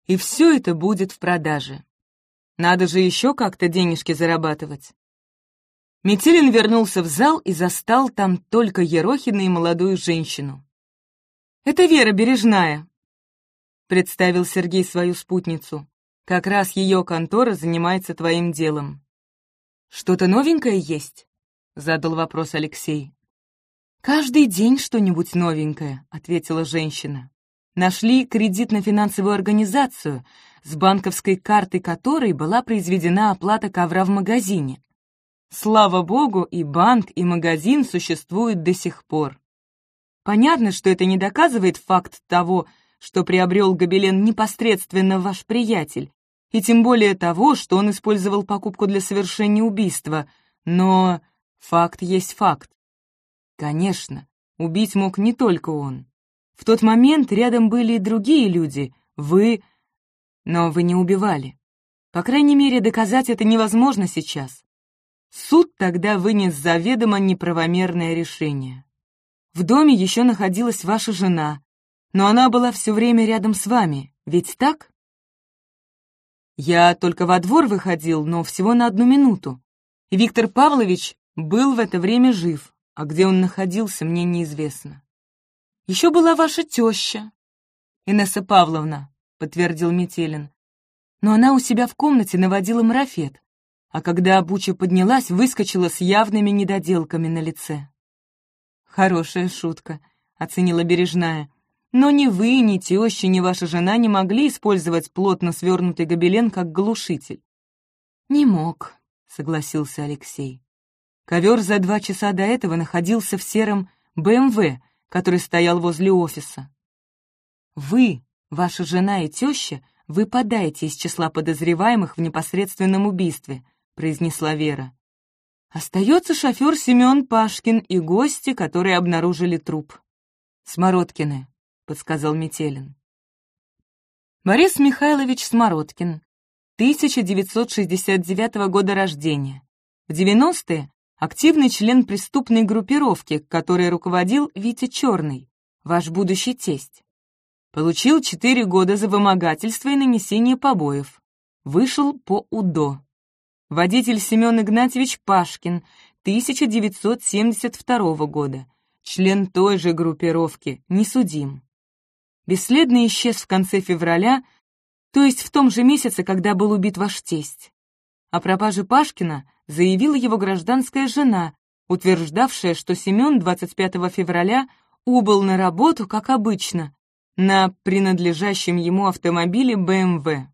И все это будет в продаже. Надо же еще как-то денежки зарабатывать. Метелин вернулся в зал и застал там только Ерохина и молодую женщину. «Это Вера Бережная», — представил Сергей свою спутницу. «Как раз ее контора занимается твоим делом». «Что-то новенькое есть?» — задал вопрос Алексей. «Каждый день что-нибудь новенькое», — ответила женщина. «Нашли кредитно-финансовую организацию, с банковской картой которой была произведена оплата ковра в магазине. Слава богу, и банк, и магазин существуют до сих пор. Понятно, что это не доказывает факт того, что приобрел гобелен непосредственно ваш приятель, и тем более того, что он использовал покупку для совершения убийства, но факт есть факт. Конечно, убить мог не только он. В тот момент рядом были и другие люди, вы... Но вы не убивали. По крайней мере, доказать это невозможно сейчас. Суд тогда вынес заведомо неправомерное решение. В доме еще находилась ваша жена, но она была все время рядом с вами, ведь так? Я только во двор выходил, но всего на одну минуту. И Виктор Павлович был в это время жив а где он находился, мне неизвестно. Еще была ваша теща, Инесса Павловна, подтвердил Метелин. Но она у себя в комнате наводила марафет, а когда Буча поднялась, выскочила с явными недоделками на лице. «Хорошая шутка», — оценила Бережная. «Но ни вы, ни теща, ни ваша жена не могли использовать плотно свернутый гобелен как глушитель». «Не мог», — согласился Алексей. Ковер за два часа до этого находился в сером БМВ, который стоял возле офиса. Вы, ваша жена и теща, выпадаете из числа подозреваемых в непосредственном убийстве, произнесла Вера. Остается шофер Семен Пашкин и гости, которые обнаружили труп. Смородкины, подсказал Метелин. Борис Михайлович Смородкин, 1969 года рождения. В 90-е активный член преступной группировки, которой руководил Витя Черный, ваш будущий тесть. Получил четыре года за вымогательство и нанесение побоев. Вышел по УДО. Водитель Семен Игнатьевич Пашкин, 1972 года. Член той же группировки, не судим. Бесследно исчез в конце февраля, то есть в том же месяце, когда был убит ваш тесть. О пропаже Пашкина заявила его гражданская жена, утверждавшая, что Семен 25 февраля убыл на работу, как обычно, на принадлежащем ему автомобиле БМВ.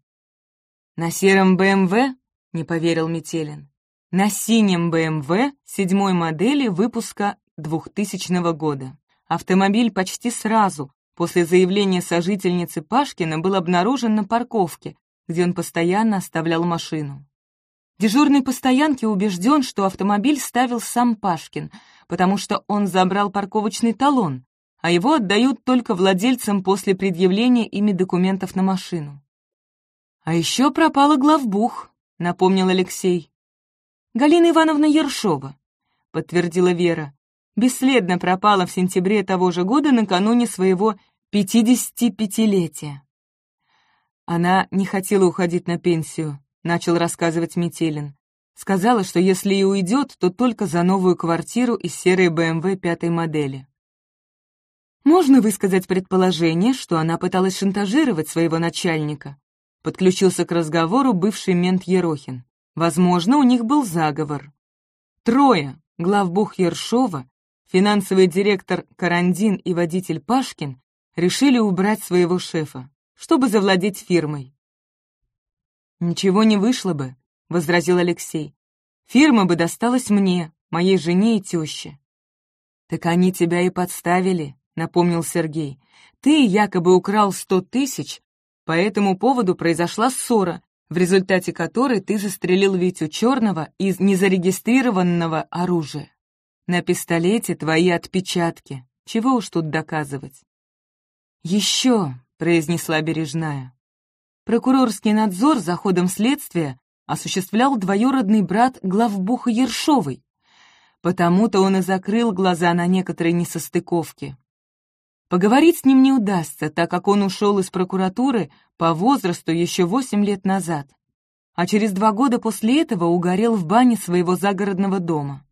«На сером БМВ?» — не поверил Метелин. «На синем БМВ седьмой модели выпуска 2000 года. Автомобиль почти сразу после заявления сожительницы Пашкина был обнаружен на парковке, где он постоянно оставлял машину. Дежурный по стоянке убежден, что автомобиль ставил сам Пашкин, потому что он забрал парковочный талон, а его отдают только владельцам после предъявления ими документов на машину. «А еще пропала главбух», — напомнил Алексей. «Галина Ивановна Ершова», — подтвердила Вера. «Бесследно пропала в сентябре того же года накануне своего 55-летия». Она не хотела уходить на пенсию, — начал рассказывать Метелин. Сказала, что если и уйдет, то только за новую квартиру из серой БМВ пятой модели. Можно высказать предположение, что она пыталась шантажировать своего начальника. Подключился к разговору бывший мент Ерохин. Возможно, у них был заговор. Трое, главбух Ершова, финансовый директор Карандин и водитель Пашкин, решили убрать своего шефа, чтобы завладеть фирмой. «Ничего не вышло бы», — возразил Алексей. «Фирма бы досталась мне, моей жене и теще». «Так они тебя и подставили», — напомнил Сергей. «Ты якобы украл сто тысяч, по этому поводу произошла ссора, в результате которой ты застрелил Витю Черного из незарегистрированного оружия. На пистолете твои отпечатки. Чего уж тут доказывать?» «Еще», — произнесла Бережная. Прокурорский надзор за ходом следствия осуществлял двоюродный брат главбуха Ершовой. Потому-то он и закрыл глаза на некоторые несостыковки. Поговорить с ним не удастся, так как он ушел из прокуратуры по возрасту еще восемь лет назад, а через два года после этого угорел в бане своего загородного дома.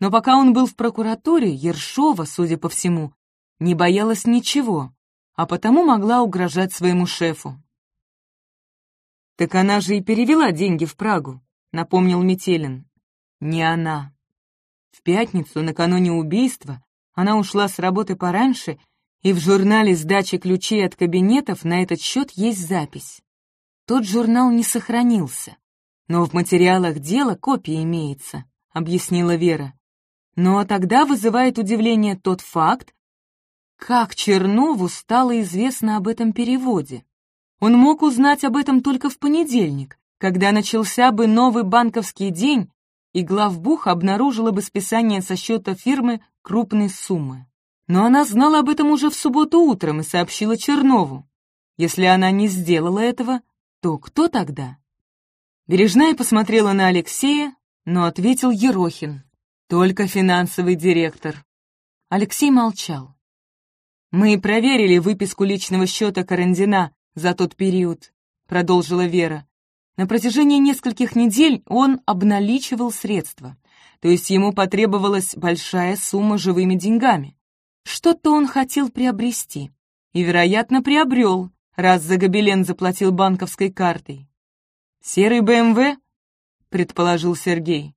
Но пока он был в прокуратуре, Ершова, судя по всему, не боялась ничего, а потому могла угрожать своему шефу. «Так она же и перевела деньги в Прагу», — напомнил Метелин. «Не она. В пятницу, накануне убийства, она ушла с работы пораньше, и в журнале сдачи ключей от кабинетов на этот счет есть запись. Тот журнал не сохранился, но в материалах дела копия имеется», — объяснила Вера. Но тогда вызывает удивление тот факт, как Чернову стало известно об этом переводе. Он мог узнать об этом только в понедельник, когда начался бы новый банковский день, и главбух обнаружила бы списание со счета фирмы крупной суммы. Но она знала об этом уже в субботу утром и сообщила Чернову. Если она не сделала этого, то кто тогда? Бережная посмотрела на Алексея, но ответил Ерохин. Только финансовый директор. Алексей молчал. Мы проверили выписку личного счета Карандина за тот период», — продолжила Вера. «На протяжении нескольких недель он обналичивал средства, то есть ему потребовалась большая сумма живыми деньгами. Что-то он хотел приобрести, и, вероятно, приобрел, раз за гобелен заплатил банковской картой. «Серый БМВ?» — предположил Сергей.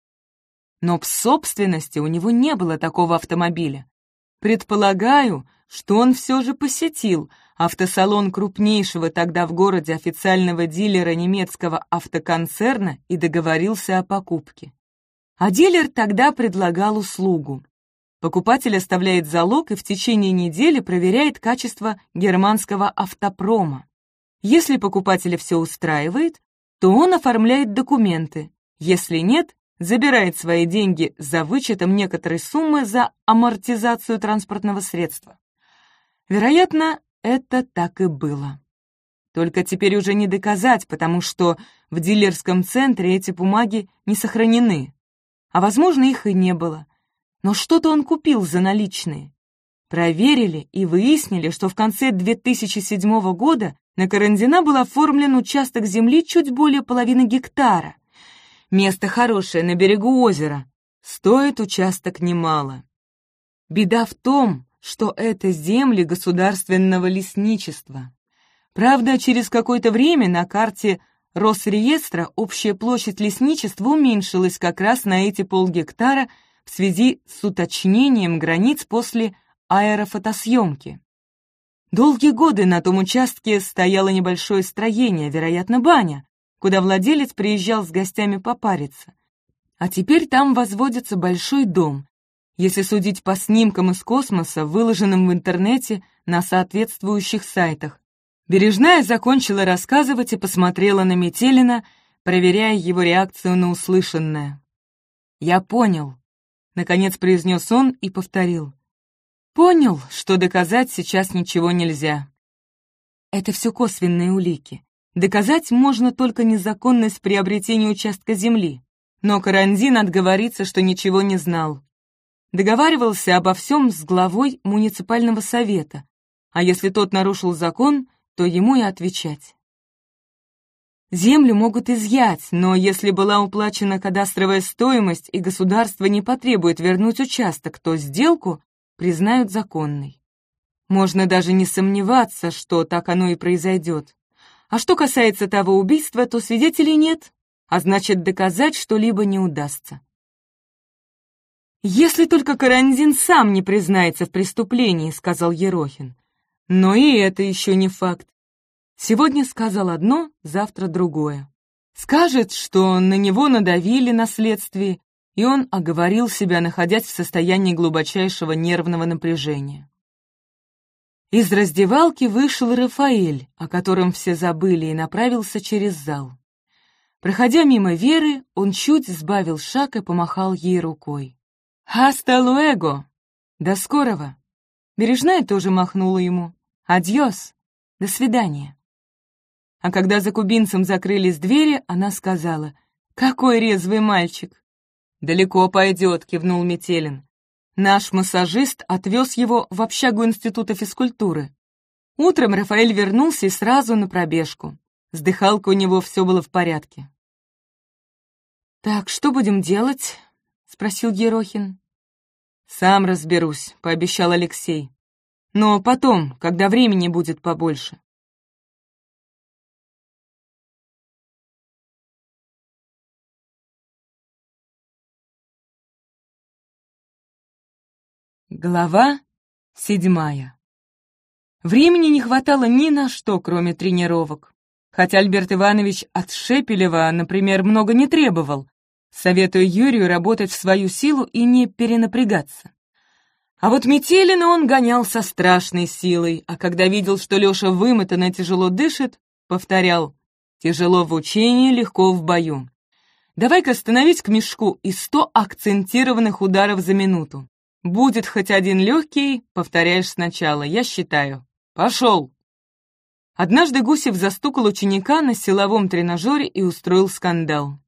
Но в собственности у него не было такого автомобиля. Предполагаю, что он все же посетил автосалон крупнейшего тогда в городе официального дилера немецкого автоконцерна и договорился о покупке. А дилер тогда предлагал услугу. Покупатель оставляет залог и в течение недели проверяет качество германского автопрома. Если покупателя все устраивает, то он оформляет документы. Если нет, забирает свои деньги за вычетом некоторой суммы за амортизацию транспортного средства. Вероятно, это так и было. Только теперь уже не доказать, потому что в дилерском центре эти бумаги не сохранены. А, возможно, их и не было. Но что-то он купил за наличные. Проверили и выяснили, что в конце 2007 года на Карандина был оформлен участок земли чуть более половины гектара. Место хорошее, на берегу озера. Стоит участок немало. Беда в том, что это земли государственного лесничества. Правда, через какое-то время на карте Росреестра общая площадь лесничества уменьшилась как раз на эти полгектара в связи с уточнением границ после аэрофотосъемки. Долгие годы на том участке стояло небольшое строение, вероятно, баня, куда владелец приезжал с гостями попариться. А теперь там возводится большой дом, если судить по снимкам из космоса, выложенным в интернете на соответствующих сайтах. Бережная закончила рассказывать и посмотрела на Метелина, проверяя его реакцию на услышанное. «Я понял», — наконец произнес он и повторил. «Понял, что доказать сейчас ничего нельзя. Это все косвенные улики. Доказать можно только незаконность приобретения участка земли. Но Карандин отговорится, что ничего не знал договаривался обо всем с главой муниципального совета, а если тот нарушил закон, то ему и отвечать. Землю могут изъять, но если была уплачена кадастровая стоимость и государство не потребует вернуть участок, то сделку признают законной. Можно даже не сомневаться, что так оно и произойдет. А что касается того убийства, то свидетелей нет, а значит доказать что-либо не удастся. «Если только Карандин сам не признается в преступлении», — сказал Ерохин. «Но и это еще не факт. Сегодня сказал одно, завтра другое. Скажет, что на него надавили на следствии, и он оговорил себя, находясь в состоянии глубочайшего нервного напряжения. Из раздевалки вышел Рафаэль, о котором все забыли, и направился через зал. Проходя мимо Веры, он чуть сбавил шаг и помахал ей рукой. «Хаста луэго!» «До скорого!» Бережная тоже махнула ему. «Адьос! До свидания!» А когда за кубинцем закрылись двери, она сказала, «Какой резвый мальчик!» «Далеко пойдет», — кивнул Метелин. Наш массажист отвез его в общагу Института физкультуры. Утром Рафаэль вернулся и сразу на пробежку. С дыхалкой у него все было в порядке. «Так, что будем делать?» — спросил Ерохин. «Сам разберусь», — пообещал Алексей. «Но потом, когда времени будет побольше». Глава седьмая. Времени не хватало ни на что, кроме тренировок. Хотя Альберт Иванович от Шепелева, например, много не требовал, Советую Юрию работать в свою силу и не перенапрягаться. А вот Метелина он гонял со страшной силой, а когда видел, что Леша вымотан и тяжело дышит, повторял «Тяжело в учении, легко в бою». Давай-ка становись к мешку и сто акцентированных ударов за минуту. Будет хоть один легкий, повторяешь сначала, я считаю. Пошел! Однажды Гусев застукал ученика на силовом тренажере и устроил скандал.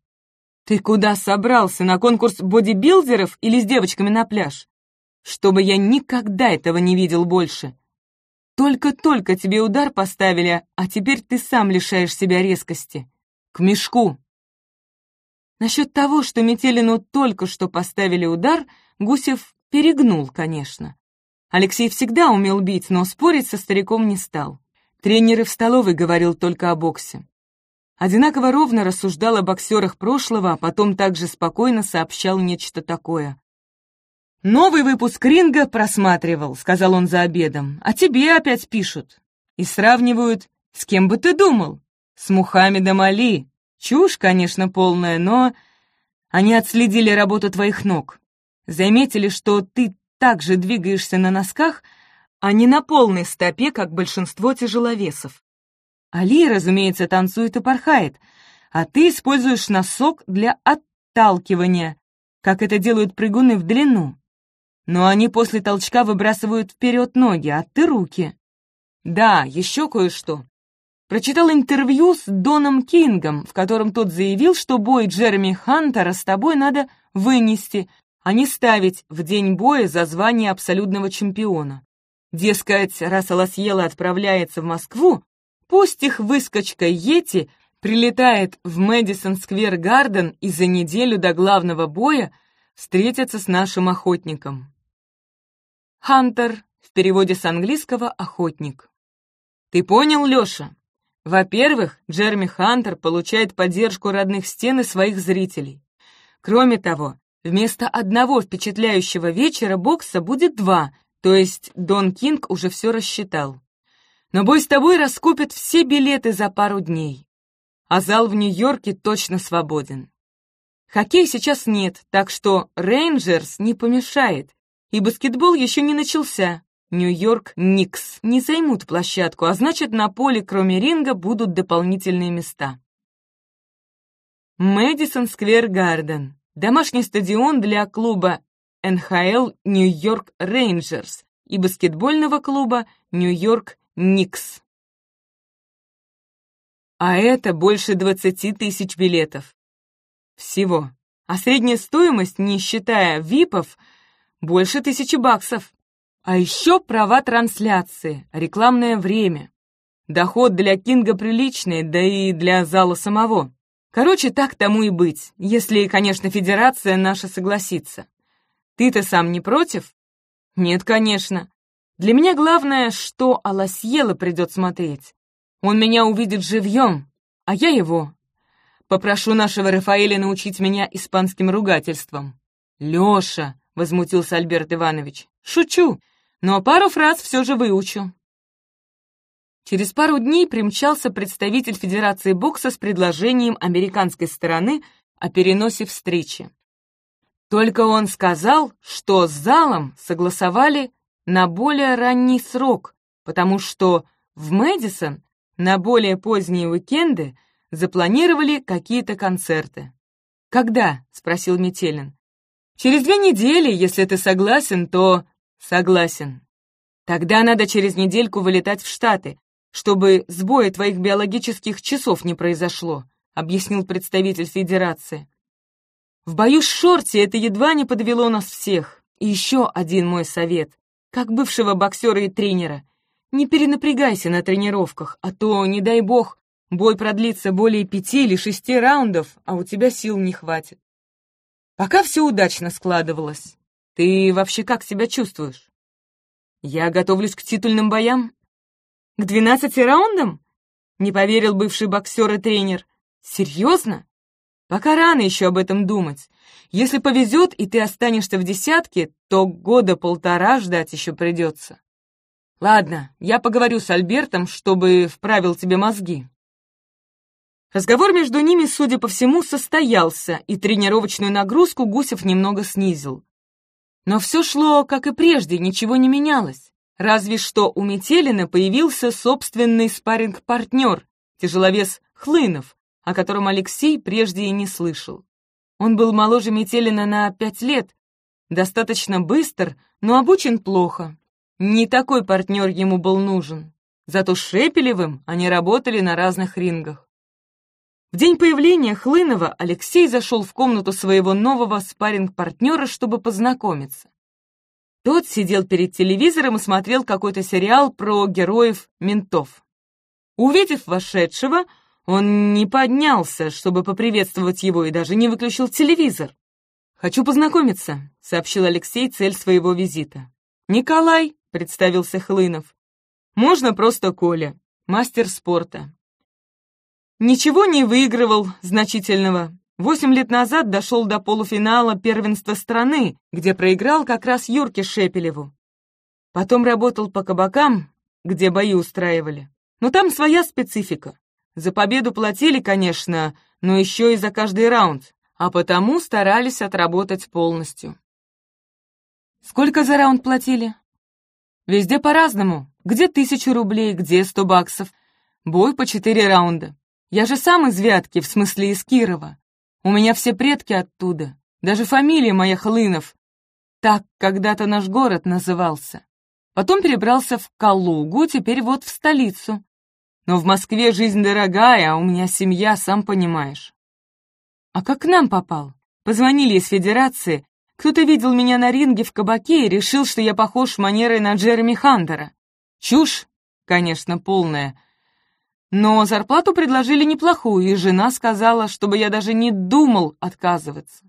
«Ты куда собрался? На конкурс бодибилдеров или с девочками на пляж? Чтобы я никогда этого не видел больше. Только-только тебе удар поставили, а теперь ты сам лишаешь себя резкости. К мешку!» Насчет того, что Метелину только что поставили удар, Гусев перегнул, конечно. Алексей всегда умел бить, но спорить со стариком не стал. Тренер и в столовой говорил только о боксе. Одинаково ровно рассуждал о боксерах прошлого, а потом также спокойно сообщал нечто такое. «Новый выпуск ринга просматривал», — сказал он за обедом, «а тебе опять пишут. И сравнивают, с кем бы ты думал? С Мухаммедом Али. Чушь, конечно, полная, но они отследили работу твоих ног. Заметили, что ты так же двигаешься на носках, а не на полной стопе, как большинство тяжеловесов. Али, разумеется, танцует и порхает, а ты используешь носок для отталкивания, как это делают прыгуны в длину. Но они после толчка выбрасывают вперед ноги, а ты руки. Да, еще кое-что. Прочитал интервью с Доном Кингом, в котором тот заявил, что бой Джереми Хантера с тобой надо вынести, а не ставить в день боя за звание абсолютного чемпиона. Дескать, раз Аласьела отправляется в Москву, Пусть их выскочка Йети прилетает в Мэдисон Сквер Гарден и за неделю до главного боя встретится с нашим охотником. Хантер, в переводе с английского «охотник». Ты понял, Лёша? Во-первых, Джерми Хантер получает поддержку родных стен и своих зрителей. Кроме того, вместо одного впечатляющего вечера бокса будет два, то есть Дон Кинг уже все рассчитал. Но бой с тобой раскупят все билеты за пару дней. А зал в Нью-Йорке точно свободен. Хоккей сейчас нет, так что Рейнджерс не помешает. И баскетбол еще не начался. Нью-Йорк Никс не займут площадку, а значит, на поле, кроме ринга, будут дополнительные места. Мэдисон Сквер Гарден. Домашний стадион для клуба НХЛ Нью-Йорк Рейнджерс и баскетбольного клуба Нью-Йорк Никс. А это больше 20 тысяч билетов. Всего. А средняя стоимость, не считая ВИПов, больше тысячи баксов. А еще права трансляции, рекламное время. Доход для Кинга приличный, да и для зала самого. Короче, так тому и быть, если, конечно, федерация наша согласится. Ты-то сам не против? Нет, конечно. Для меня главное, что Аласьела придет смотреть. Он меня увидит живьем, а я его. Попрошу нашего Рафаэля научить меня испанским ругательствам. Леша, возмутился Альберт Иванович. «Шучу, но пару фраз все же выучу». Через пару дней примчался представитель Федерации бокса с предложением американской стороны о переносе встречи. Только он сказал, что с залом согласовали на более ранний срок, потому что в Мэдисон на более поздние уикенды запланировали какие-то концерты. «Когда?» — спросил Метелин. «Через две недели, если ты согласен, то...» «Согласен. Тогда надо через недельку вылетать в Штаты, чтобы сбоя твоих биологических часов не произошло», — объяснил представитель Федерации. В бою с Шорти это едва не подвело нас всех. И еще один мой совет, как бывшего боксера и тренера. Не перенапрягайся на тренировках, а то, не дай бог, бой продлится более пяти или шести раундов, а у тебя сил не хватит. Пока все удачно складывалось. Ты вообще как себя чувствуешь? Я готовлюсь к титульным боям. К двенадцати раундам? Не поверил бывший боксер и тренер. Серьезно? Пока рано еще об этом думать. Если повезет, и ты останешься в десятке, то года полтора ждать еще придется. Ладно, я поговорю с Альбертом, чтобы вправил тебе мозги. Разговор между ними, судя по всему, состоялся, и тренировочную нагрузку Гусев немного снизил. Но все шло, как и прежде, ничего не менялось. Разве что у Метелина появился собственный спарринг-партнер, тяжеловес Хлынов, о котором Алексей прежде и не слышал. Он был моложе Метелина на пять лет, достаточно быстр, но обучен плохо. Не такой партнер ему был нужен. Зато с Шепелевым они работали на разных рингах. В день появления Хлынова Алексей зашел в комнату своего нового спарринг-партнера, чтобы познакомиться. Тот сидел перед телевизором и смотрел какой-то сериал про героев-ментов. Увидев вошедшего, он не поднялся, чтобы поприветствовать его, и даже не выключил телевизор. «Хочу познакомиться», — сообщил Алексей цель своего визита. «Николай», — представился Хлынов. «Можно просто Коля, мастер спорта». Ничего не выигрывал значительного. Восемь лет назад дошел до полуфинала первенства страны, где проиграл как раз Юрке Шепелеву. Потом работал по кабакам, где бои устраивали. Но там своя специфика. За победу платили, конечно, но еще и за каждый раунд, а потому старались отработать полностью. Сколько за раунд платили? Везде по-разному. Где тысячу рублей, где сто баксов. Бой по четыре раунда. Я же сам из Вятки, в смысле из Кирова. У меня все предки оттуда. Даже фамилия моя Хлынов. Так когда-то наш город назывался. Потом перебрался в Калугу, теперь вот в столицу. Но в Москве жизнь дорогая, а у меня семья, сам понимаешь. А как к нам попал? Позвонили из Федерации. Кто-то видел меня на ринге в кабаке и решил, что я похож манерой на Джереми Хантера. Чушь, конечно, полная. Но зарплату предложили неплохую, и жена сказала, чтобы я даже не думал отказываться.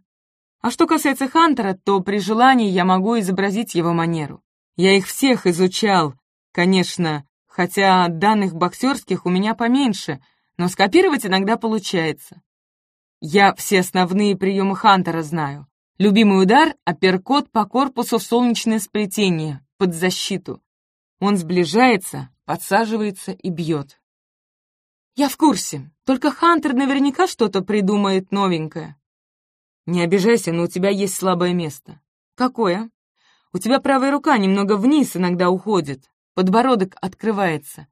А что касается Хантера, то при желании я могу изобразить его манеру. Я их всех изучал, конечно, хотя данных боксерских у меня поменьше, но скопировать иногда получается. Я все основные приемы Хантера знаю. Любимый удар — апперкот по корпусу в солнечное сплетение, под защиту. Он сближается, подсаживается и бьет. Я в курсе, только Хантер наверняка что-то придумает новенькое. Не обижайся, но у тебя есть слабое место. Какое? У тебя правая рука немного вниз иногда уходит, подбородок открывается.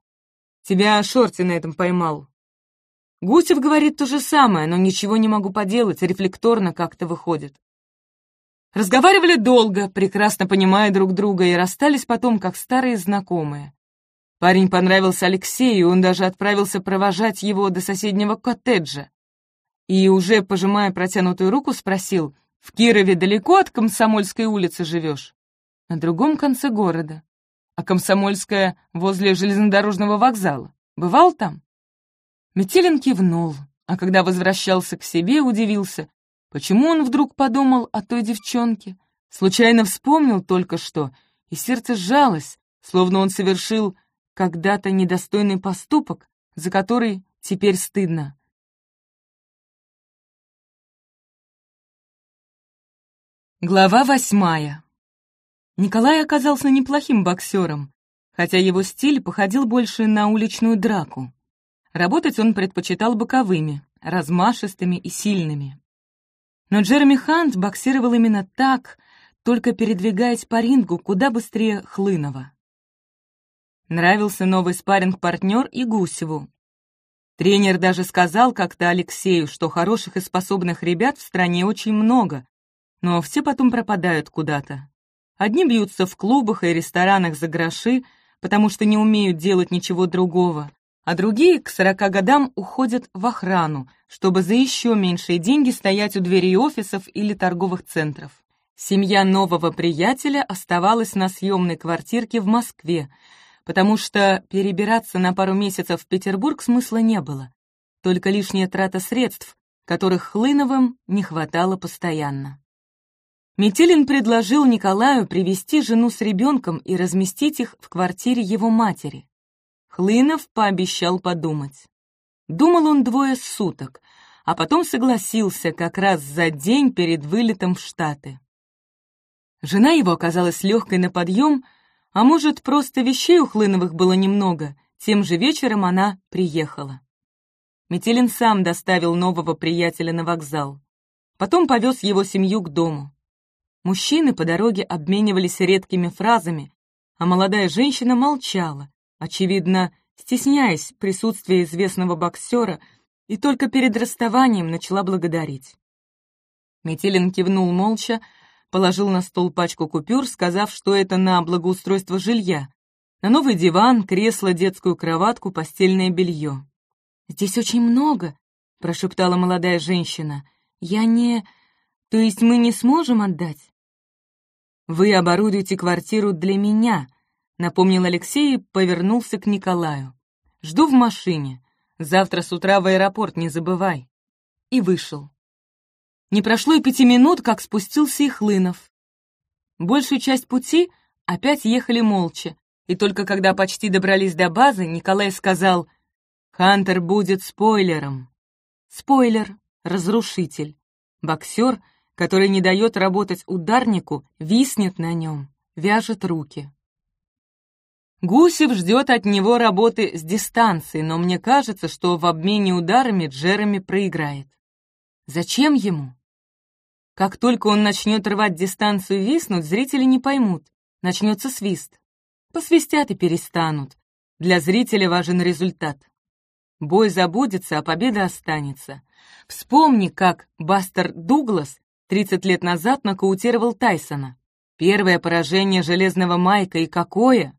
Тебя Шорти на этом поймал. Гусев говорит то же самое, но ничего не могу поделать, рефлекторно как-то выходит. Разговаривали долго, прекрасно понимая друг друга, и расстались потом, как старые знакомые. Парень понравился Алексею, он даже отправился провожать его до соседнего коттеджа. И уже, пожимая протянутую руку, спросил, «В Кирове далеко от Комсомольской улицы живешь?» «На другом конце города» а Комсомольская возле железнодорожного вокзала. Бывал там?» Метелин кивнул, а когда возвращался к себе, удивился, почему он вдруг подумал о той девчонке. Случайно вспомнил только что, и сердце сжалось, словно он совершил когда-то недостойный поступок, за который теперь стыдно. Глава восьмая. Николай оказался неплохим боксером, хотя его стиль походил больше на уличную драку. Работать он предпочитал боковыми, размашистыми и сильными. Но Джереми Хант боксировал именно так, только передвигаясь по рингу куда быстрее Хлынова. Нравился новый спарринг-партнер и Гусеву. Тренер даже сказал как-то Алексею, что хороших и способных ребят в стране очень много, но все потом пропадают куда-то. Одни бьются в клубах и ресторанах за гроши, потому что не умеют делать ничего другого, а другие к сорока годам уходят в охрану, чтобы за еще меньшие деньги стоять у дверей офисов или торговых центров. Семья нового приятеля оставалась на съемной квартирке в Москве, потому что перебираться на пару месяцев в Петербург смысла не было. Только лишняя трата средств, которых Хлыновым не хватало постоянно. Метелин предложил Николаю привести жену с ребенком и разместить их в квартире его матери. Хлынов пообещал подумать. Думал он двое суток, а потом согласился как раз за день перед вылетом в Штаты. Жена его оказалась легкой на подъем, а может, просто вещей у Хлыновых было немного, тем же вечером она приехала. Метелин сам доставил нового приятеля на вокзал. Потом повез его семью к дому. Мужчины по дороге обменивались редкими фразами, а молодая женщина молчала, очевидно, стесняясь присутствия известного боксера, и только перед расставанием начала благодарить. Метелин кивнул молча, положил на стол пачку купюр, сказав, что это на благоустройство жилья, на новый диван, кресло, детскую кроватку, постельное белье. «Здесь очень много», — прошептала молодая женщина. «Я не... То есть мы не сможем отдать?» «Вы оборудуете квартиру для меня», — напомнил Алексей и повернулся к Николаю. «Жду в машине. Завтра с утра в аэропорт не забывай». И вышел. Не прошло и пяти минут, как спустился и Хлынов. Большую часть пути опять ехали молча, и только когда почти добрались до базы, Николай сказал «Хантер будет спойлером». Спойлер — разрушитель. Боксер — который не дает работать ударнику, виснет на нем, вяжет руки. Гусев ждет от него работы с дистанции, но мне кажется, что в обмене ударами Джереми проиграет. Зачем ему? Как только он начнет рвать дистанцию и виснуть, зрители не поймут. Начнется свист. Посвистят и перестанут. Для зрителя важен результат. Бой забудется, а победа останется. Вспомни, как Бастер Дуглас 30 лет назад нокаутировал Тайсона. Первое поражение Железного Майка и какое!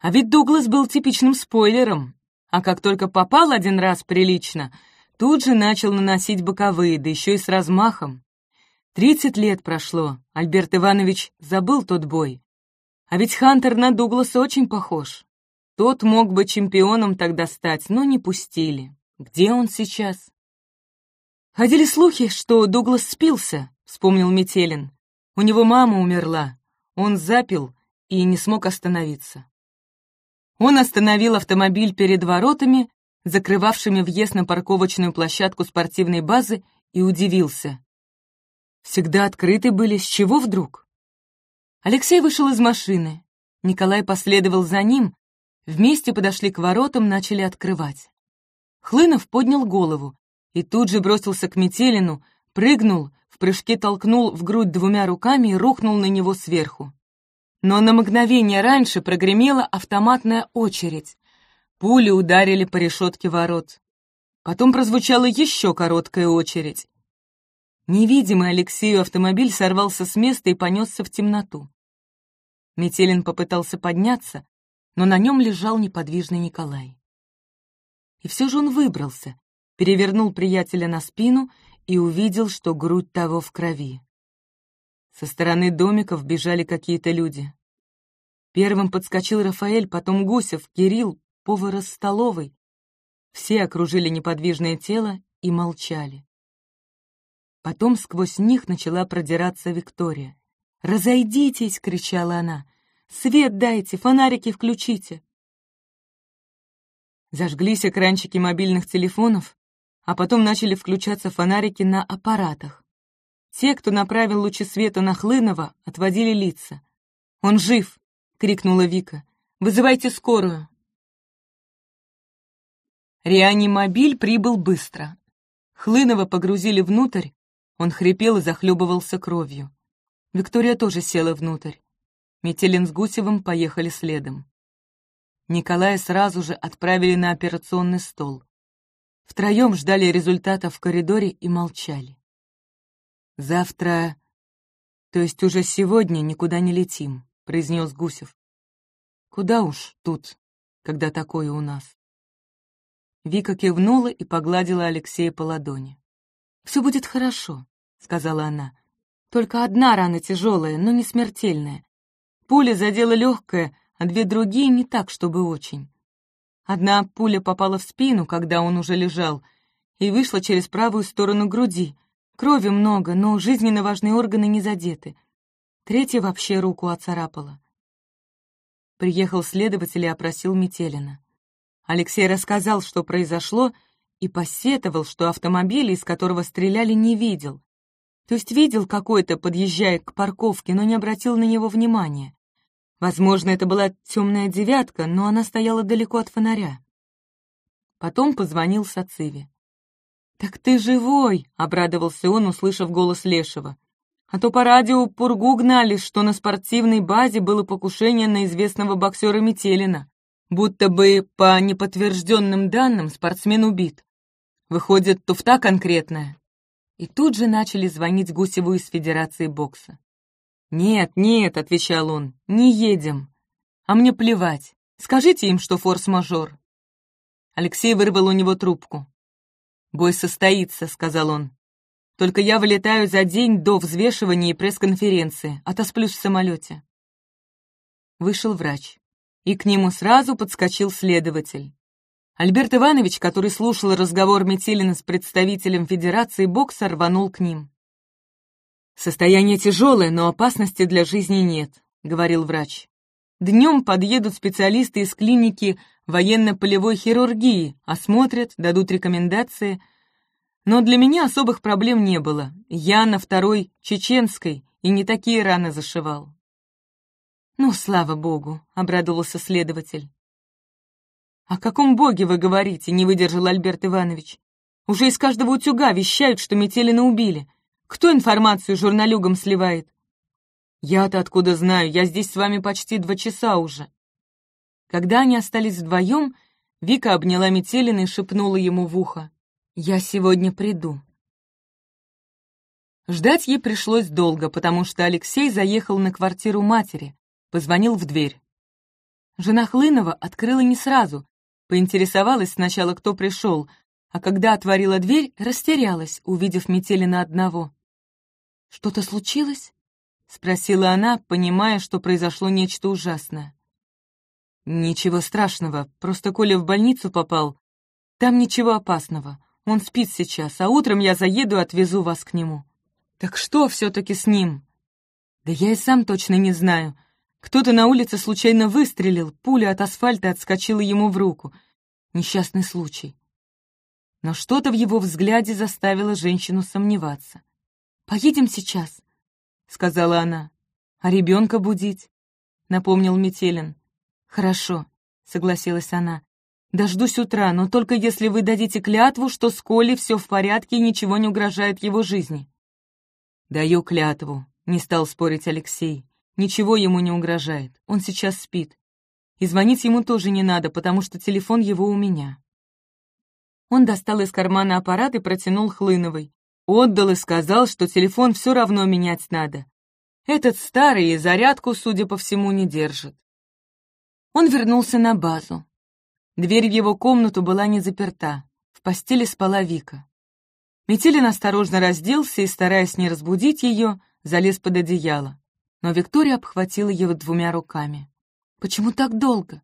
А ведь Дуглас был типичным спойлером. А как только попал один раз прилично, тут же начал наносить боковые, да еще и с размахом. Тридцать лет прошло, Альберт Иванович забыл тот бой. А ведь Хантер на Дугласа очень похож. Тот мог бы чемпионом тогда стать, но не пустили. Где он сейчас? «Ходили слухи, что Дуглас спился», — вспомнил Метелин. «У него мама умерла. Он запил и не смог остановиться». Он остановил автомобиль перед воротами, закрывавшими въезд на парковочную площадку спортивной базы, и удивился. Всегда открыты были, с чего вдруг? Алексей вышел из машины. Николай последовал за ним. Вместе подошли к воротам, начали открывать. Хлынов поднял голову и тут же бросился к Метелину, прыгнул, в прыжке толкнул в грудь двумя руками и рухнул на него сверху. Но на мгновение раньше прогремела автоматная очередь. Пули ударили по решетке ворот. Потом прозвучала еще короткая очередь. Невидимый Алексею автомобиль сорвался с места и понесся в темноту. Метелин попытался подняться, но на нем лежал неподвижный Николай. И все же он выбрался, перевернул приятеля на спину и увидел, что грудь того в крови. Со стороны домиков бежали какие-то люди. Первым подскочил Рафаэль, потом Гусев, Кирилл, повар из столовой. Все окружили неподвижное тело и молчали. Потом сквозь них начала продираться Виктория. «Разойдитесь!» — кричала она. «Свет дайте, фонарики включите!» Зажглись экранчики мобильных телефонов, а потом начали включаться фонарики на аппаратах. Те, кто направил лучи света на Хлынова, отводили лица. «Он жив!» — крикнула Вика. «Вызывайте скорую!» Реанимобиль прибыл быстро. Хлынова погрузили внутрь, он хрипел и захлебывался кровью. Виктория тоже села внутрь. Метелин с Гусевым поехали следом. Николая сразу же отправили на операционный стол. Втроем ждали результата в коридоре и молчали. «Завтра, то есть уже сегодня, никуда не летим», — произнес Гусев. «Куда уж тут, когда такое у нас?» Вика кивнула и погладила Алексея по ладони. «Все будет хорошо», — сказала она. «Только одна рана тяжелая, но не смертельная. Пуля задела легкое, а две другие не так, чтобы очень. Одна пуля попала в спину, когда он уже лежал, и вышла через правую сторону груди. Крови много, но жизненно важные органы не задеты. Третья вообще руку оцарапала. Приехал следователь и опросил Метелина. Алексей рассказал, что произошло, и посетовал, что автомобиля, из которого стреляли, не видел. То есть видел какой-то, подъезжая к парковке, но не обратил на него внимания. Возможно, это была темная девятка, но она стояла далеко от фонаря. Потом позвонил Сациве. «Так ты живой!» — обрадовался он, услышав голос Лешего. «А то по радио пургу гнали, что на спортивной базе было покушение на известного боксера Метелина. Будто бы, по неподтвержденным данным, спортсмен убит. Выходит, туфта конкретная». И тут же начали звонить Гусеву из Федерации бокса. «Нет, нет», — отвечал он, — «не едем. А мне плевать. Скажите им, что форс-мажор». Алексей вырвал у него трубку. «Бой состоится», — сказал он. «Только я вылетаю за день до взвешивания и пресс-конференции, отосплюсь в самолете». Вышел врач, и к нему сразу подскочил следователь. Альберт Иванович, который слушал разговор Метелина с представителем Федерации бокса, рванул к ним. «Состояние тяжелое, но опасности для жизни нет», — говорил врач. «Днем подъедут специалисты из клиники военно-полевой хирургии, осмотрят, дадут рекомендации. Но для меня особых проблем не было. Я на второй чеченской и не такие раны зашивал». «Ну, слава богу», — обрадовался следователь. «О каком боге вы говорите?» — не выдержал Альберт Иванович. «Уже из каждого утюга вещают, что Метелина убили. Кто информацию журналюгам сливает? Я-то откуда знаю, я здесь с вами почти два часа уже. Когда они остались вдвоем, Вика обняла Метелина и шепнула ему в ухо. «Я сегодня приду». Ждать ей пришлось долго, потому что Алексей заехал на квартиру матери, позвонил в дверь. Жена Хлынова открыла не сразу, поинтересовалась сначала, кто пришел, а когда отворила дверь, растерялась, увидев Метелина одного. «Что-то случилось?» — спросила она, понимая, что произошло нечто ужасное. «Ничего страшного, просто Коля в больницу попал. Там ничего опасного. Он спит сейчас, а утром я заеду и отвезу вас к нему». «Так что все-таки с ним?» «Да я и сам точно не знаю. Кто-то на улице случайно выстрелил, пуля от асфальта отскочила ему в руку. Несчастный случай». Но что-то в его взгляде заставило женщину сомневаться. «Поедем сейчас», — сказала она. «А ребенка будить?» — напомнил Метелин. «Хорошо», — согласилась она. «Дождусь утра, но только если вы дадите клятву, что с Колей все в порядке и ничего не угрожает его жизни». «Даю клятву», — не стал спорить Алексей. «Ничего ему не угрожает, он сейчас спит. И звонить ему тоже не надо, потому что телефон его у меня». Он достал из кармана аппарат и протянул Хлыновой. Отдал и сказал, что телефон все равно менять надо. Этот старый и зарядку, судя по всему, не держит. Он вернулся на базу. Дверь в его комнату была не заперта. В постели спала Вика. Метелин осторожно разделся и, стараясь не разбудить ее, залез под одеяло. Но Виктория обхватила его двумя руками. «Почему так долго?»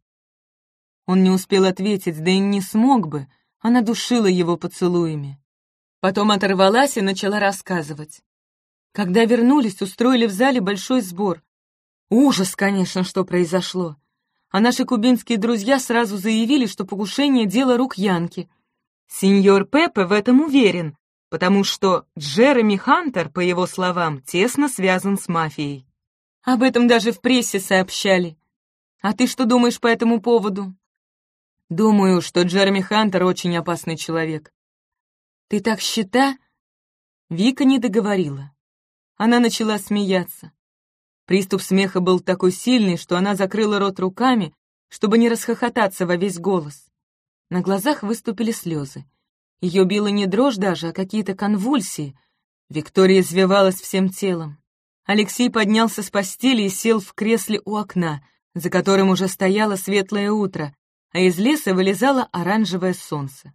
Он не успел ответить, да и не смог бы. Она душила его поцелуями. Потом оторвалась и начала рассказывать. Когда вернулись, устроили в зале большой сбор. Ужас, конечно, что произошло. А наши кубинские друзья сразу заявили, что покушение — дело рук Янки. Сеньор Пепе в этом уверен, потому что Джереми Хантер, по его словам, тесно связан с мафией. Об этом даже в прессе сообщали. А ты что думаешь по этому поводу? Думаю, что Джереми Хантер очень опасный человек. Ты так счита? Вика не договорила. Она начала смеяться. Приступ смеха был такой сильный, что она закрыла рот руками, чтобы не расхохотаться во весь голос. На глазах выступили слезы. Ее била не дрожь даже, а какие-то конвульсии. Виктория извивалась всем телом. Алексей поднялся с постели и сел в кресле у окна, за которым уже стояло светлое утро, а из леса вылезало оранжевое солнце.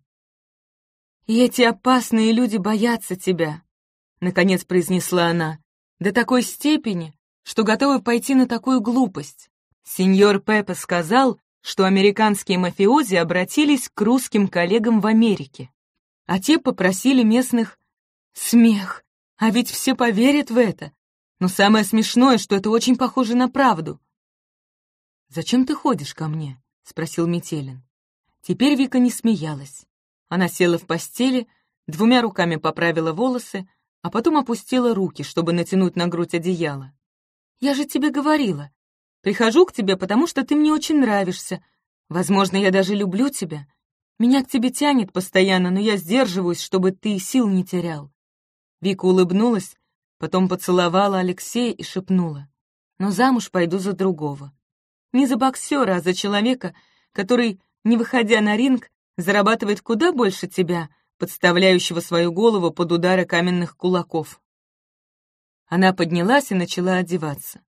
«И эти опасные люди боятся тебя», — наконец произнесла она, «до такой степени, что готовы пойти на такую глупость. Сеньор Пепе сказал, что американские мафиози обратились к русским коллегам в Америке, а те попросили местных смех, а ведь все поверят в это. Но самое смешное, что это очень похоже на правду. «Зачем ты ходишь ко мне?» — спросил Метелин. Теперь Вика не смеялась. Она села в постели, двумя руками поправила волосы, а потом опустила руки, чтобы натянуть на грудь одеяло. «Я же тебе говорила, Прихожу к тебе, потому что ты мне очень нравишься. Возможно, я даже люблю тебя. Меня к тебе тянет постоянно, но я сдерживаюсь, чтобы ты сил не терял». Вика улыбнулась, потом поцеловала Алексея и шепнула. «Но замуж пойду за другого. Не за боксера, а за человека, который, не выходя на ринг, зарабатывает куда больше тебя, подставляющего свою голову под удары каменных кулаков». Она поднялась и начала одеваться.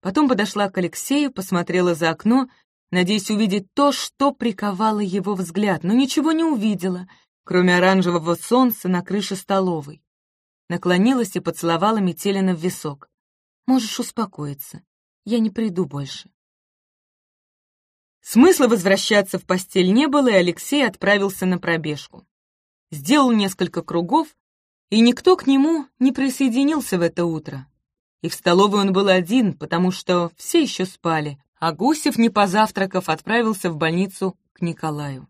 Потом подошла к Алексею, посмотрела за окно, надеясь увидеть то, что приковало его взгляд, но ничего не увидела, кроме оранжевого солнца на крыше столовой. Наклонилась и поцеловала Метелина в висок. «Можешь успокоиться. Я не приду больше». Смысла возвращаться в постель не было, и Алексей отправился на пробежку. Сделал несколько кругов, и никто к нему не присоединился в это утро. И в столовой он был один, потому что все еще спали, а Гусев, не позавтракав, отправился в больницу к Николаю.